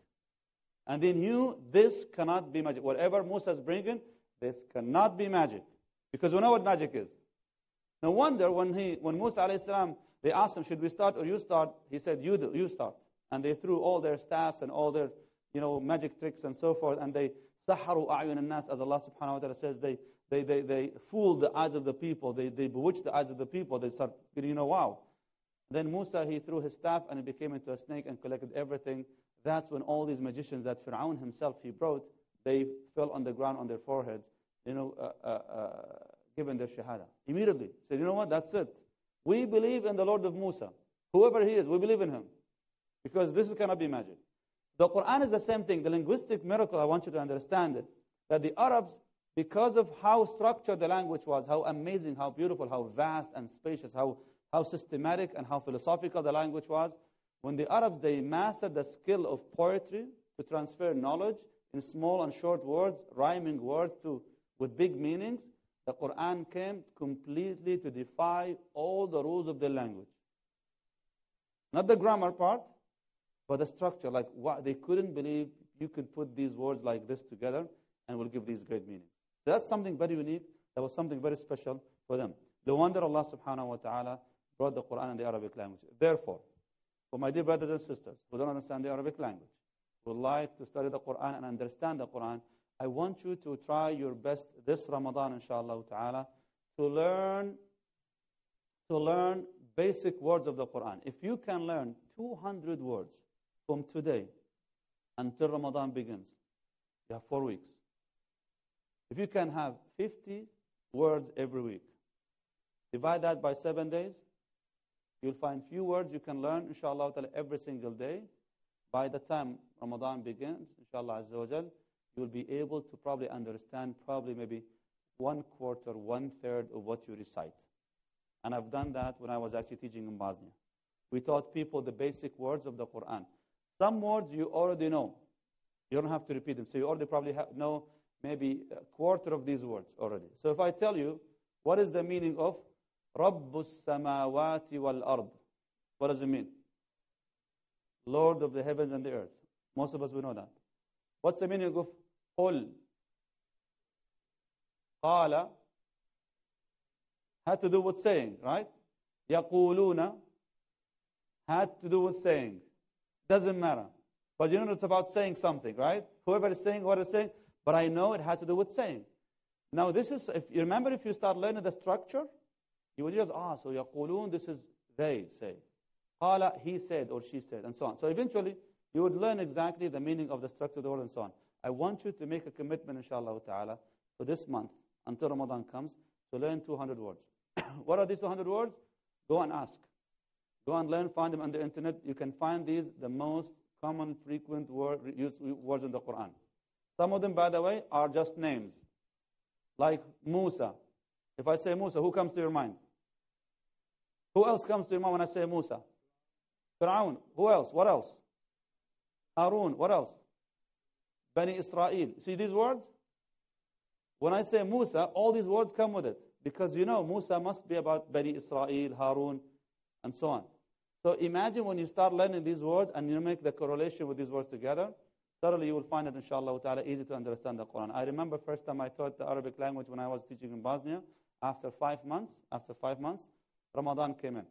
And they knew this cannot be magic. Whatever Musa is bringing, this cannot be magic. Because we know what magic is. No wonder when, he, when Musa alayhi salam, they asked him, should we start or you start? He said, you, do, you start. And they threw all their staffs and all their you know, magic tricks and so forth, and they Saharu a'yun nas, as Allah subhanahu wa ta'ala says, they, they, they, they fooled the eyes of the people. They, they bewitched the eyes of the people. They start, you know, wow. Then Musa, he threw his staff and it became into a snake and collected everything. That's when all these magicians that Fir'aun himself he brought, they fell on the ground on their foreheads, you know, uh, uh, uh, given their shahada. Immediately. Said, you know what, that's it. We believe in the Lord of Musa. Whoever he is, we believe in him. Because this cannot be magic. The Quran is the same thing. The linguistic miracle, I want you to understand it. That the Arabs, because of how structured the language was, how amazing, how beautiful, how vast and spacious, how, how systematic and how philosophical the language was, when the Arabs, they mastered the skill of poetry to transfer knowledge in small and short words, rhyming words to, with big meanings, the Quran came completely to defy all the rules of the language. Not the grammar part, but the structure. Like what, they couldn't believe you could put these words like this together and will give these great meanings. So that's something very unique. That was something very special for them. No wonder Allah subhanahu wa ta'ala brought the Quran in the Arabic language. Therefore, for my dear brothers and sisters who don't understand the Arabic language, who like to study the Quran and understand the Quran, I want you to try your best this Ramadan, inshallah ta'ala, to learn to learn basic words of the Quran. If you can learn 200 words from today until Ramadan begins, you have four weeks. If you can have 50 words every week, divide that by seven days, you'll find few words you can learn, inshallah, every single day. By the time Ramadan begins, inshallah, you'll be able to probably understand probably maybe one quarter, one third of what you recite. And I've done that when I was actually teaching in Bosnia. We taught people the basic words of the Quran. Some words you already know. You don't have to repeat them. So you already probably know maybe a quarter of these words already. So if I tell you, what is the meaning of Rabbus samawati wal ard? What does it mean? Lord of the heavens and the earth. Most of us will know that. What's the meaning of Qul? Qala had to do with saying, right? يقولون had to do with saying. Doesn't matter. But you know it's about saying something, right? Whoever is saying what is saying, but I know it has to do with saying. Now this is, if you remember if you start learning the structure, you would just, ah, so يقولون, this is they say. قال, he said or she said, and so on. So eventually, you would learn exactly the meaning of the structure of the word and so on. I want you to make a commitment, inshallah ta'ala, for this month, until Ramadan comes, to learn 200 words. what are these 200 words? Go and ask. Go and learn, find them on the internet. You can find these, the most common, frequent word, used words in the Quran. Some of them, by the way, are just names. Like Musa. If I say Musa, who comes to your mind? Who else comes to your mind when I say Musa? Fir'aun. Who else? What else? Harun. What else? Bani Israel. See these words? When I say Musa, all these words come with it. Because you know, Musa must be about Bani Israel, Harun, and so on. So imagine when you start learning these words and you make the correlation with these words together, suddenly you will find it, inshallah ta'ala, easy to understand the Quran. I remember first time I taught the Arabic language when I was teaching in Bosnia. After five months, after five months, Ramadan came in.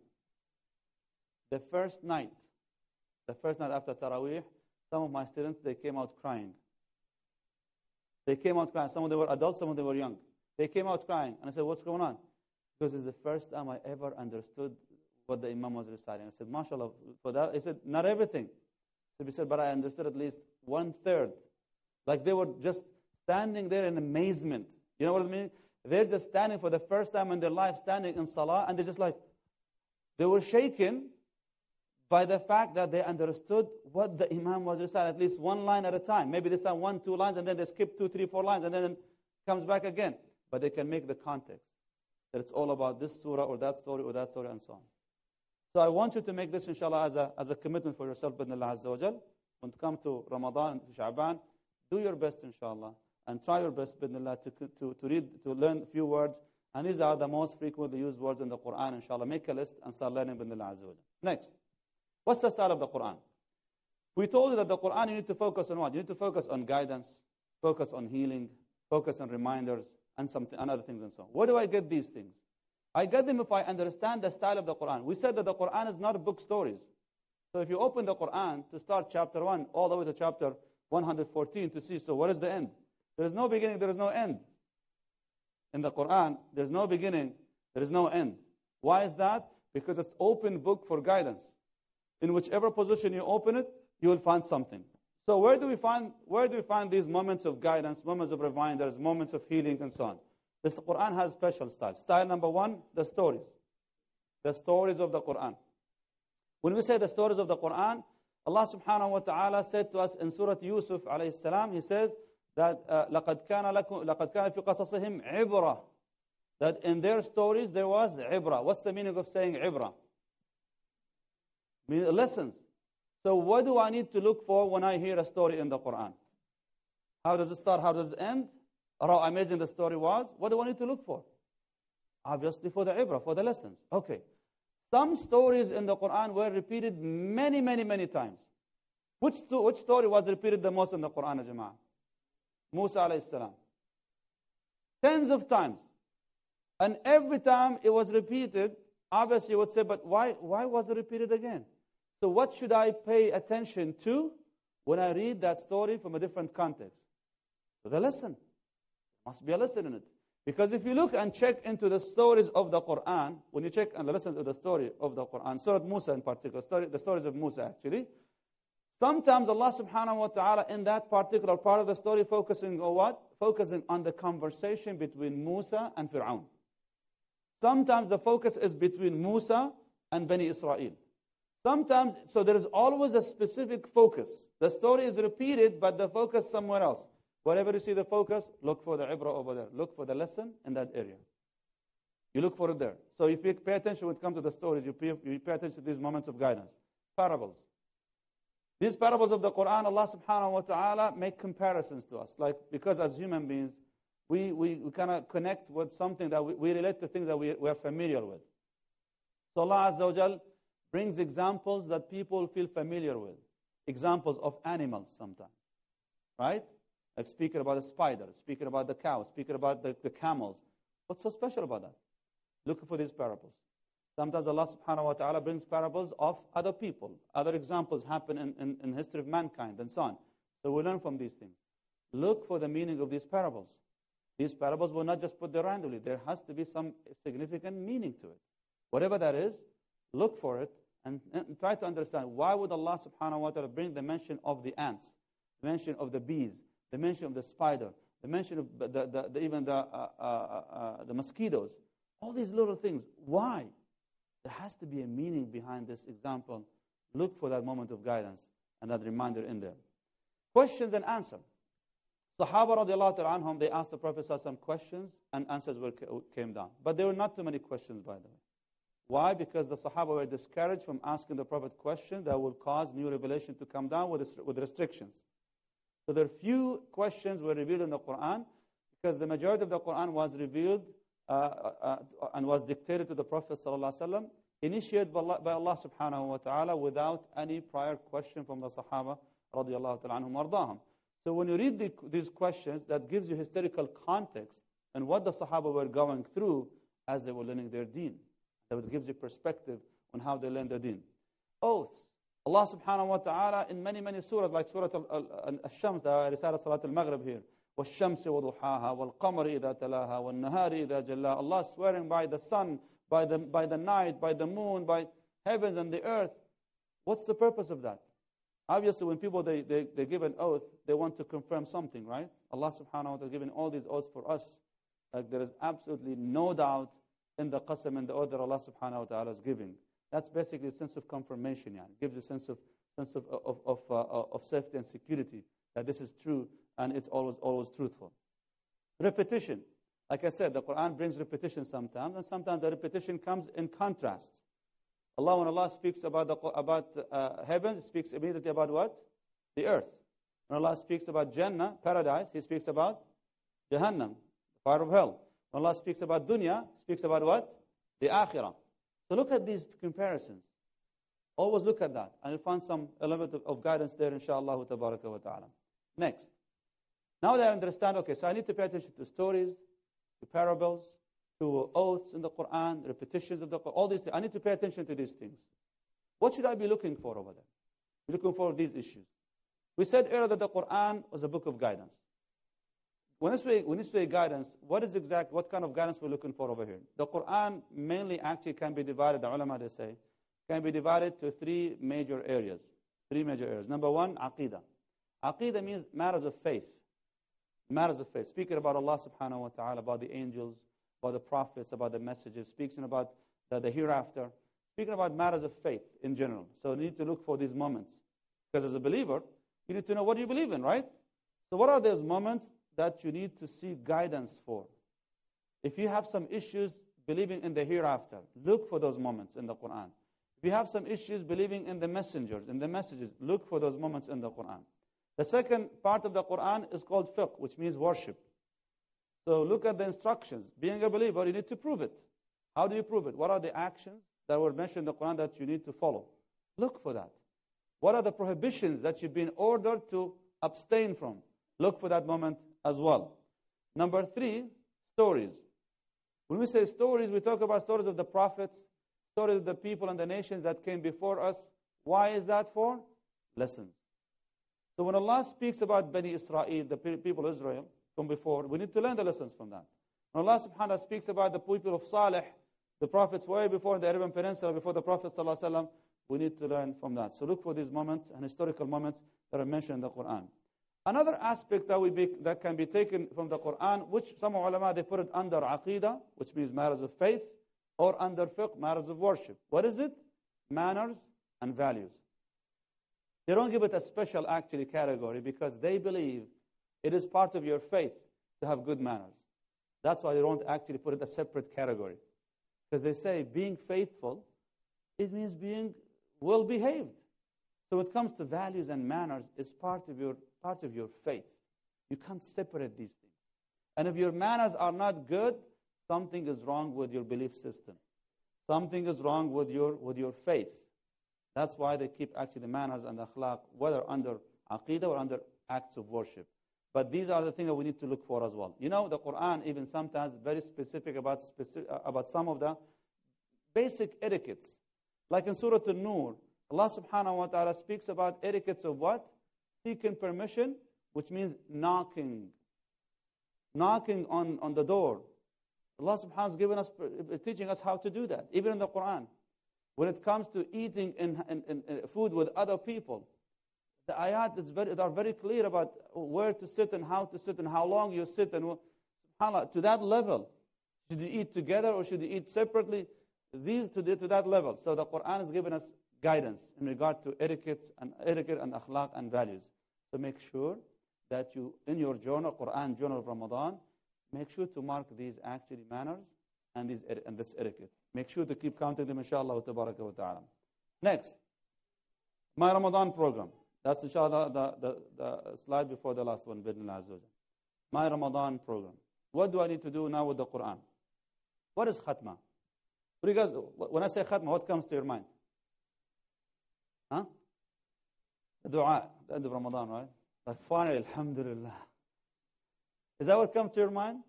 The first night, the first night after Taraweeh, some of my students, they came out crying. They came out crying. Some of them were adults, some of them were young. They came out crying. And I said, what's going on? Because it's the first time I ever understood what the Imam was reciting. I said, mashallah, for that. He said, not everything. So he said, but I understood at least one third. Like they were just standing there in amazement. You know what I mean? They're just standing for the first time in their life, standing in salah, and they're just like, they were shaken by the fact that they understood what the Imam was reciting, at least one line at a time. Maybe this time one, two lines, and then they skip two, three, four lines, and then comes back again but they can make the context that it's all about this surah or that story or that story and so on. So I want you to make this, inshallah, as a, as a commitment for yourself, bin Allah Azza wa Jal. When it comes to Ramadan, to Sha'ban, do your best, inshallah, and try your best, to, to, to read, to learn a few words. And these are the most frequently used words in the Quran, inshallah. Make a list and start learning, bin Allah Azza Next, what's the style of the Quran? We told you that the Quran, you need to focus on what? You need to focus on guidance, focus on healing, focus on reminders, and, some, and other things and so on. Where do I get these things? I get them if I understand the style of the Quran. We said that the Quran is not book stories. So if you open the Quran to start chapter 1 all the way to chapter 114 to see, so what is the end? There is no beginning, there is no end. In the Quran, there's no beginning, there is no end. Why is that? Because it's open book for guidance. In whichever position you open it, you will find something. So where do we find where do we find these moments of guidance, moments of reminders, moments of healing, and so on? This Quran has special style. Style number one, the stories. The stories of the Quran. When we say the stories of the Quran, Allah subhanahu wa ta'ala said to us in Surah Yusuf alayhi salam, He says that لَقَدْ كَانَ لَكُمْ لَقَدْ كَانَ فِي قَصَصِهِمْ عِبْرَةٌ That in their stories there was عبرة. What's the meaning of saying عبرة? Meaning lessons. So, what do I need to look for when I hear a story in the Quran? How does it start? How does it end? Or how amazing the story was? What do I need to look for? Obviously, for the ibrah, for the lessons. Okay. Some stories in the Quran were repeated many, many, many times. Which, which story was repeated the most in the Quran, Jama'ah? Musa alayhi salam. Tens of times. And every time it was repeated, obviously you would say, but why, why was it repeated again? So what should I pay attention to when I read that story from a different context? The lesson. Must be a lesson in it. Because if you look and check into the stories of the Quran, when you check and listen to the story of the Quran, Surah Musa in particular, story, the stories of Musa actually, sometimes Allah subhanahu wa ta'ala in that particular part of the story focusing on what? Focusing on the conversation between Musa and Fir'aun. Sometimes the focus is between Musa and Bani Israel. Sometimes, so there is always a specific focus. The story is repeated, but the focus somewhere else. Wherever you see the focus, look for the ibrah over there. Look for the lesson in that area. You look for it there. So if you pay attention when it comes to the stories, you pay, you pay attention to these moments of guidance. Parables. These parables of the Quran, Allah subhanahu wa ta'ala make comparisons to us. Like, because as human beings, we, we, we kind of connect with something that we, we, relate to things that we, we are familiar with. So Allah Azza wa Jal brings examples that people feel familiar with. Examples of animals sometimes. Right? Like speaking about the spider, speaking about the cow, speaking about the, the camels. What's so special about that? Look for these parables. Sometimes Allah subhanahu wa ta'ala brings parables of other people. Other examples happen in, in, in history of mankind and so on. So we learn from these things. Look for the meaning of these parables. These parables were not just put there randomly. There has to be some significant meaning to it. Whatever that is, look for it and, and try to understand why would Allah subhanahu wa ta'ala bring the mention of the ants, the mention of the bees, the mention of the spider, the mention of the, the, the even the, uh, uh, uh, the mosquitoes, all these little things. Why? There has to be a meaning behind this example. Look for that moment of guidance and that reminder in there. Questions and answers. Sahaba radiallahu anhum, they asked the Prophet some questions and answers were, came down. But there were not too many questions, by the way. Why? Because the Sahaba were discouraged from asking the Prophet questions that would cause new revelation to come down with, with restrictions. So there are few questions were revealed in the Quran because the majority of the Quran was revealed Uh, uh, uh, and was dictated to the Prophet ﷺ, initiated by Allah, by Allah, subhanahu wa ta'ala without any prior question from the Sahaba radiallahu ta'ala anhum So when you read the, these questions, that gives you historical context and what the Sahaba were going through as they were learning their deen. That gives you perspective on how they learned their deen. Oaths. Allah subhanahu wa ta'ala in many, many surahs, like Surah Al-Shams, the Risalah Salat Al-Maghrib here, وَالشَّمْسِ وَضُحَاهَا وَالْقَمَرِ إِذَا تَلَاهَا وَالنَّهَارِ إِذَا جَلَّاهَا Allah swearing by the sun, by the, by the night, by the moon, by heavens and the earth. What's the purpose of that? Obviously, when people they, they, they give an oath, they want to confirm something, right? Allah subhanahu wa ta'ala giving all these oaths for us. Like there is absolutely no doubt in the qasam and the oath that Allah subhanahu wa ta'ala is giving. That's basically a sense of confirmation. Yeah. It gives a sense of, sense of, of, of, uh, of safety and security that this is true and it's always, always truthful. Repetition. Like I said, the Quran brings repetition sometimes, and sometimes the repetition comes in contrast. Allah, when Allah speaks about, the, about uh, heaven, speaks immediately about what? The earth. When Allah speaks about Jannah, paradise, He speaks about Jahannam, fire of hell. When Allah speaks about dunya, speaks about what? The akhirah. So look at these comparisons. Always look at that. And you'll find some element of, of guidance there, inshallah wa ta'ala. Next. Now that I understand, okay, so I need to pay attention to stories, to parables, to oaths in the Quran, repetitions of the Quran, all these things. I need to pay attention to these things. What should I be looking for over there? Looking for these issues. We said earlier that the Quran was a book of guidance. When we, say, when guidance, what is exact, what kind of guidance we're looking for over here? The Quran mainly actually can be divided, the ulama they say, can be divided to three major areas. Three major areas. Number one, aqidah. Aqidah means matters of faith. Matters of faith. Speaking about Allah subhanahu wa ta'ala, about the angels, about the prophets, about the messages, speaking about the, the hereafter, speaking about matters of faith in general. So you need to look for these moments. Because as a believer, you need to know what you believe in, right? So what are those moments that you need to seek guidance for. If you have some issues believing in the hereafter, look for those moments in the Quran. If you have some issues believing in the messengers, in the messages, look for those moments in the Quran. The second part of the Quran is called fiqh, which means worship. So look at the instructions. Being a believer, you need to prove it. How do you prove it? What are the actions that were mentioned in the Quran that you need to follow? Look for that. What are the prohibitions that you've been ordered to abstain from? Look for that moment as well. Number three, stories. When we say stories, we talk about stories of the prophets, stories of the people and the nations that came before us. Why is that for? Lessons. So when Allah speaks about Bani Israel, the people of Israel from before, we need to learn the lessons from that. When Allah subhanahu wa ta'ala speaks about the people of Salih, the prophets way before in the Arabian Peninsula, before the Prophet sallallahu we need to learn from that. So look for these moments and historical moments that are mentioned in the Quran. Another aspect that, we be, that can be taken from the Quran, which some ulama, they put it under aqidah, which means matters of faith, or under fiqh, matters of worship. What is it? Manners and values. They don't give it a special, actually, category because they believe it is part of your faith to have good manners. That's why they don't actually put it a separate category. Because they say being faithful, it means being well behaved. So when it comes to values and manners, it's part of your, part of your faith. You can't separate these things. And if your manners are not good, something is wrong with your belief system. Something is wrong with your, with your faith. That's why they keep actually the manners and the akhlaq, whether under aqidah or under acts of worship. But these are the things that we need to look for as well. You know, the Quran even sometimes very specific about, specific, about some of the basic etiquettes. Like in Surah An-Nur, Allah subhanahu wa ta'ala speaks about etiquettes of what? Seeking permission, which means knocking. Knocking on, on the door. Allah subhanahu wa ta'ala is giving us, teaching us how to do that, even in the Quran. When it comes to eating in, in, in, food with other people, the ayat is very, are very clear about where to sit and how to sit and how long you sit. And to that level, should you eat together or should you eat separately? These to, the, to that level. So the Quran has given us guidance in regard to etiquette and etiquette and akhlaq and values. So make sure that you, in your journal, Quran journal of Ramadan, make sure to mark these actually manners and, these, er, and this etiquette. Make sure to keep counting them, inshallah, wa ta'ala. Next, my Ramadan program. That's, inshallah, the, the, the slide before the last one, Bidnillah My Ramadan program. What do I need to do now with the Quran? What is khatma? What you guys, when I say khatma, what comes to your mind? Huh? The dua, the end of Ramadan, right? Like finally, alhamdulillah. Is that what comes to your mind?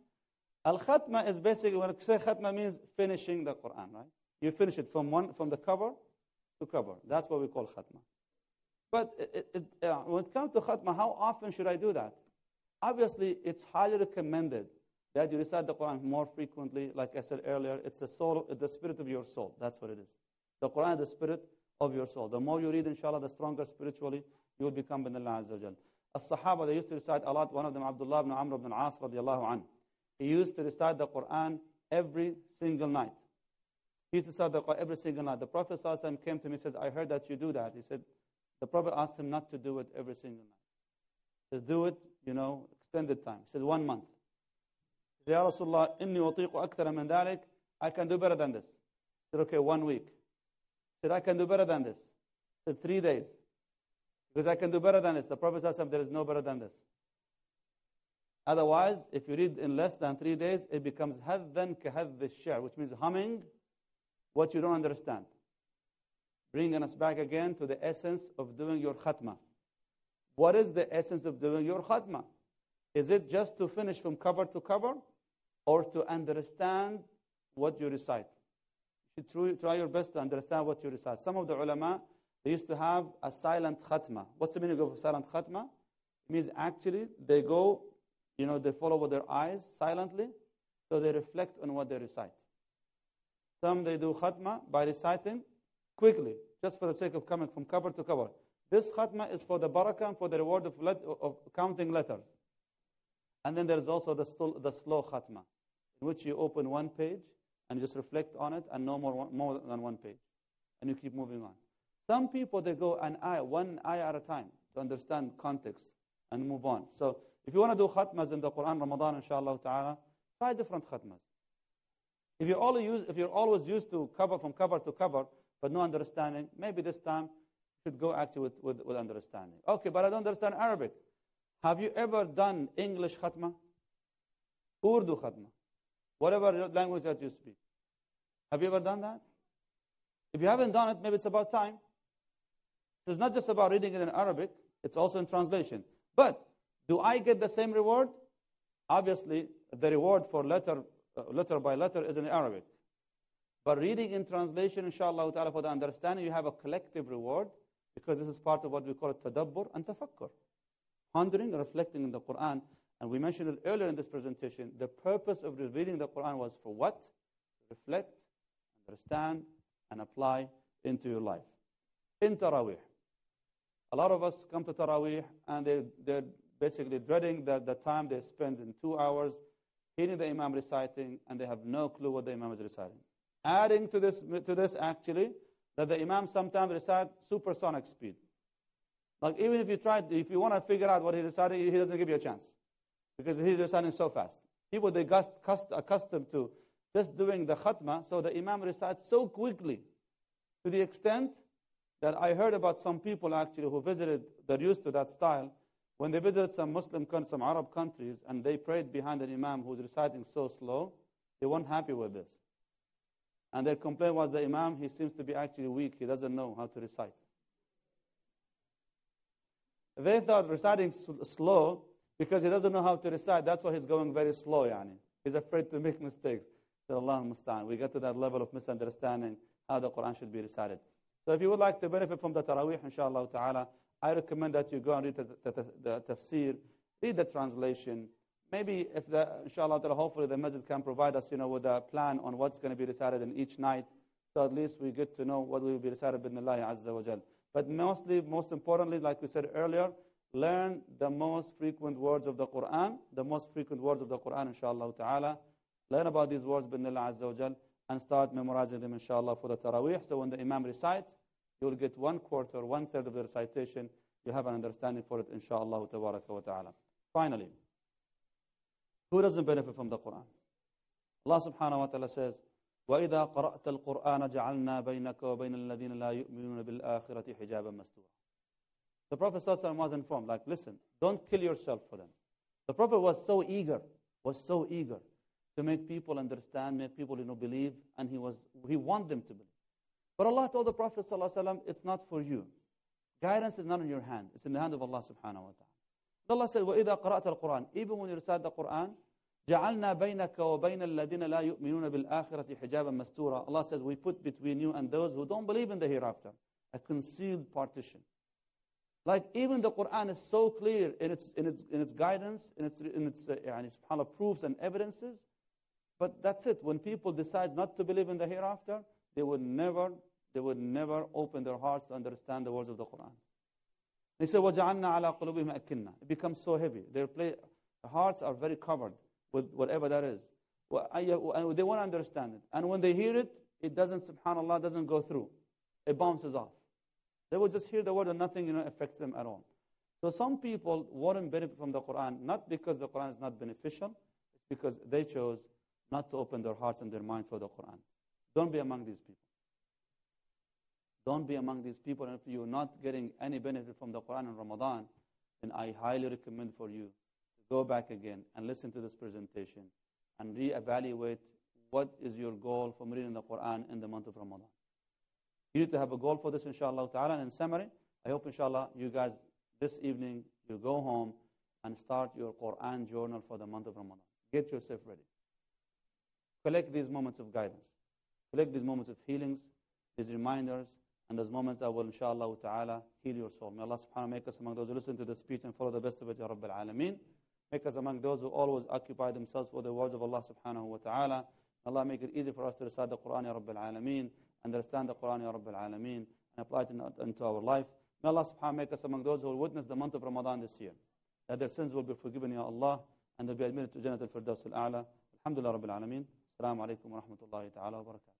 Al-Khatma is basically, when I say Khatma means finishing the Quran, right? You finish it from one, from the cover to cover. That's what we call Khatma. But it, it, uh, when it comes to Khatma, how often should I do that? Obviously, it's highly recommended that you recite the Quran more frequently. Like I said earlier, it's the soul, the spirit of your soul. That's what it is. The Quran is the spirit of your soul. The more you read, inshallah, the stronger spiritually you will become bin Allah Azza wa As-Sahaba, they used to recite a lot. One of them, Abdullah ibn Amr ibn As, radiallahu anhu. He used to recite the Quran every single night. He used to recite the Quran every single night. The Prophet came to me and says, I heard that you do that. He said, the Prophet asked him not to do it every single night. He says, do it, you know, extended time. He said, one month. He said, Ya Rasulullah, inni watiqu min dhalik. I can do better than this. He said, okay, one week. He said, I can do better than this. He said, three days. Because I can do better than this. The Prophet said, there is no better than this. Otherwise, if you read in less than three days, it becomes hadhan kahadh share, which means humming what you don't understand. Bringing us back again to the essence of doing your khatma. What is the essence of doing your khatma? Is it just to finish from cover to cover or to understand what you recite? You should try your best to understand what you recite. Some of the ulama, they used to have a silent khatma. What's the meaning of a silent khatma? It means actually they go you know, they follow with their eyes silently, so they reflect on what they recite. Some they do khatma by reciting quickly, just for the sake of coming from cover to cover. This khatma is for the barakah and for the reward of, let, of counting letters. And then there is also the, slow, the slow khatma, in which you open one page and just reflect on it and no more, more than one page. And you keep moving on. Some people, they go an ayah, one ayah at a time to understand context and move on. So if you want to do khatmas in the Quran, Ramadan, inshallah ta'ala, try different khatmas. If you're, always used, if you're always used to cover from cover to cover, but no understanding, maybe this time you should go actually with, with, with understanding. Okay, but I don't understand Arabic. Have you ever done English khatma? Urdu khatma? Whatever language that you speak. Have you ever done that? If you haven't done it, maybe it's about time. It's not just about reading it in Arabic, it's also in translation. But do I get the same reward? Obviously, the reward for letter, uh, letter by letter is in Arabic. But reading in translation, inshallah ta'ala, for the understanding, you have a collective reward because this is part of what we call tadabbur and tafakkur. Pondering and reflecting in the Quran. And we mentioned it earlier in this presentation. The purpose of reading the Quran was for what? Reflect, understand, and apply into your life. In Taraweeh. A lot of us come to Taraweeh and they, they're basically dreading the, the time they spend in two hours hearing the Imam reciting and they have no clue what the Imam is reciting. Adding to this, to this actually, that the Imam sometimes recites supersonic speed. Like even if you try, if you want to figure out what he's reciting, he doesn't give you a chance because he's reciting so fast. People they got accustomed to just doing the khatma, so the Imam recites so quickly to the extent that I heard about some people actually who visited, they're used to that style. When they visited some Muslim countries, some Arab countries, and they prayed behind an Imam who's reciting so slow, they weren't happy with this. And their complaint was the Imam, he seems to be actually weak. He doesn't know how to recite. They thought reciting slow because he doesn't know how to recite. That's why he's going very slow, yani. He's afraid to make mistakes. So Allah musta'an. We get to that level of misunderstanding how the Quran should be recited. So if you would like to benefit from the Taraweeh, inshallah ta'ala, I recommend that you go and read the, the, the, the tafsir, read the translation. Maybe if the, inshallah hopefully the masjid can provide us, you know, with a plan on what's going to be recited in each night. So at least we get to know what will be recited bin Allah Azza wa Jal. But mostly, most importantly, like we said earlier, learn the most frequent words of the Quran, the most frequent words of the Quran, inshallah ta'ala. Learn about these words bin Allah Azza wa Jal and start memorizing them, inshallah, for the Taraweeh. So when the Imam recites, you will get one quarter, one third of the recitation. You have an understanding for it, inshallah, wa ta'ala. Finally, who doesn't benefit from the Quran? Allah subhanahu wa ta'ala says, وَإِذَا قَرَأْتَ الْقُرْآنَ جَعَلْنَا بَيْنَكَ وَبَيْنَ الَّذِينَ لَا يُؤْمِنُونَ بِالْآخِرَةِ حِجَابًا مَسْتُورًا The Prophet was informed, like, listen, don't kill yourself for them. The Prophet was so eager, was so eager to make people understand, make people you know, believe, and he, was, he wanted them to believe. But Allah told the Prophet ﷺ, it's not for you. Guidance is not in your hand. It's in the hand of Allah subhanahu wa ta'ala. Allah said, وَإِذَا قَرَأْتَ الْقُرْآنِ Even when you recite the Qur'an, جَعَلْنَا بَيْنَكَ وَبَيْنَ الَّذِينَ لَا يُؤْمِنُونَ بِالْآخِرَةِ حِجَابًا مَسْتُورًا Allah says, we put between you and those who don't believe in the hereafter a concealed partition. Like even the Quran is so clear in its, in its, in its guidance, in its, in its uh, proofs and evidences, but that's it. When people decide not to believe in the hereafter, they would never, they would never open their hearts to understand the words of the Quran. They say, وَجَعَلْنَا عَلَىٰ قُلُوبِهِمْ أَكِنَّا It becomes so heavy. Their play, hearts are very covered with whatever that is. And they won't understand it. And when they hear it, it doesn't, subhanAllah, doesn't go through. It bounces off. They will just hear the word and nothing you know, affects them at all. So some people won't benefit from the Quran, not because the Quran is not beneficial, it's because they chose not to open their hearts and their minds for the Quran. Don't be among these people. Don't be among these people. And if you're not getting any benefit from the Quran in Ramadan, then I highly recommend for you to go back again and listen to this presentation and reevaluate what is your goal from reading the Quran in the month of Ramadan. You need to have a goal for this, inshallah ta'ala. And in summary, I hope, inshallah, you guys this evening, you go home and start your Quran journal for the month of Ramadan. Get yourself ready. Collect these moments of guidance. Collect these moments of healings, these reminders, and those moments that will, inshaAllah ta'ala, heal your soul. May Allah subhanahu wa ta'ala make us among those who listen to this speech and follow the best of it, Ya Rabbil Alameen. Make us among those who always occupy themselves with the words of Allah subhanahu wa ta'ala. Allah make it easy for us to recite the Quran, Ya Rabbil Alameen, understand the Quran, Ya Rabbil Alameen, and apply it into our life. May Allah subhanahu wa ta'ala make us among those who will witness the month of Ramadan this year. That their sins will be forgiven, Ya Allah, and they'll be admitted to Jannah al-Firdaus al-A'la. Alhamdulillah Rabbil Alameen. Assalamu alaikum wa rahmatullahi ta'ala wa barakatuh.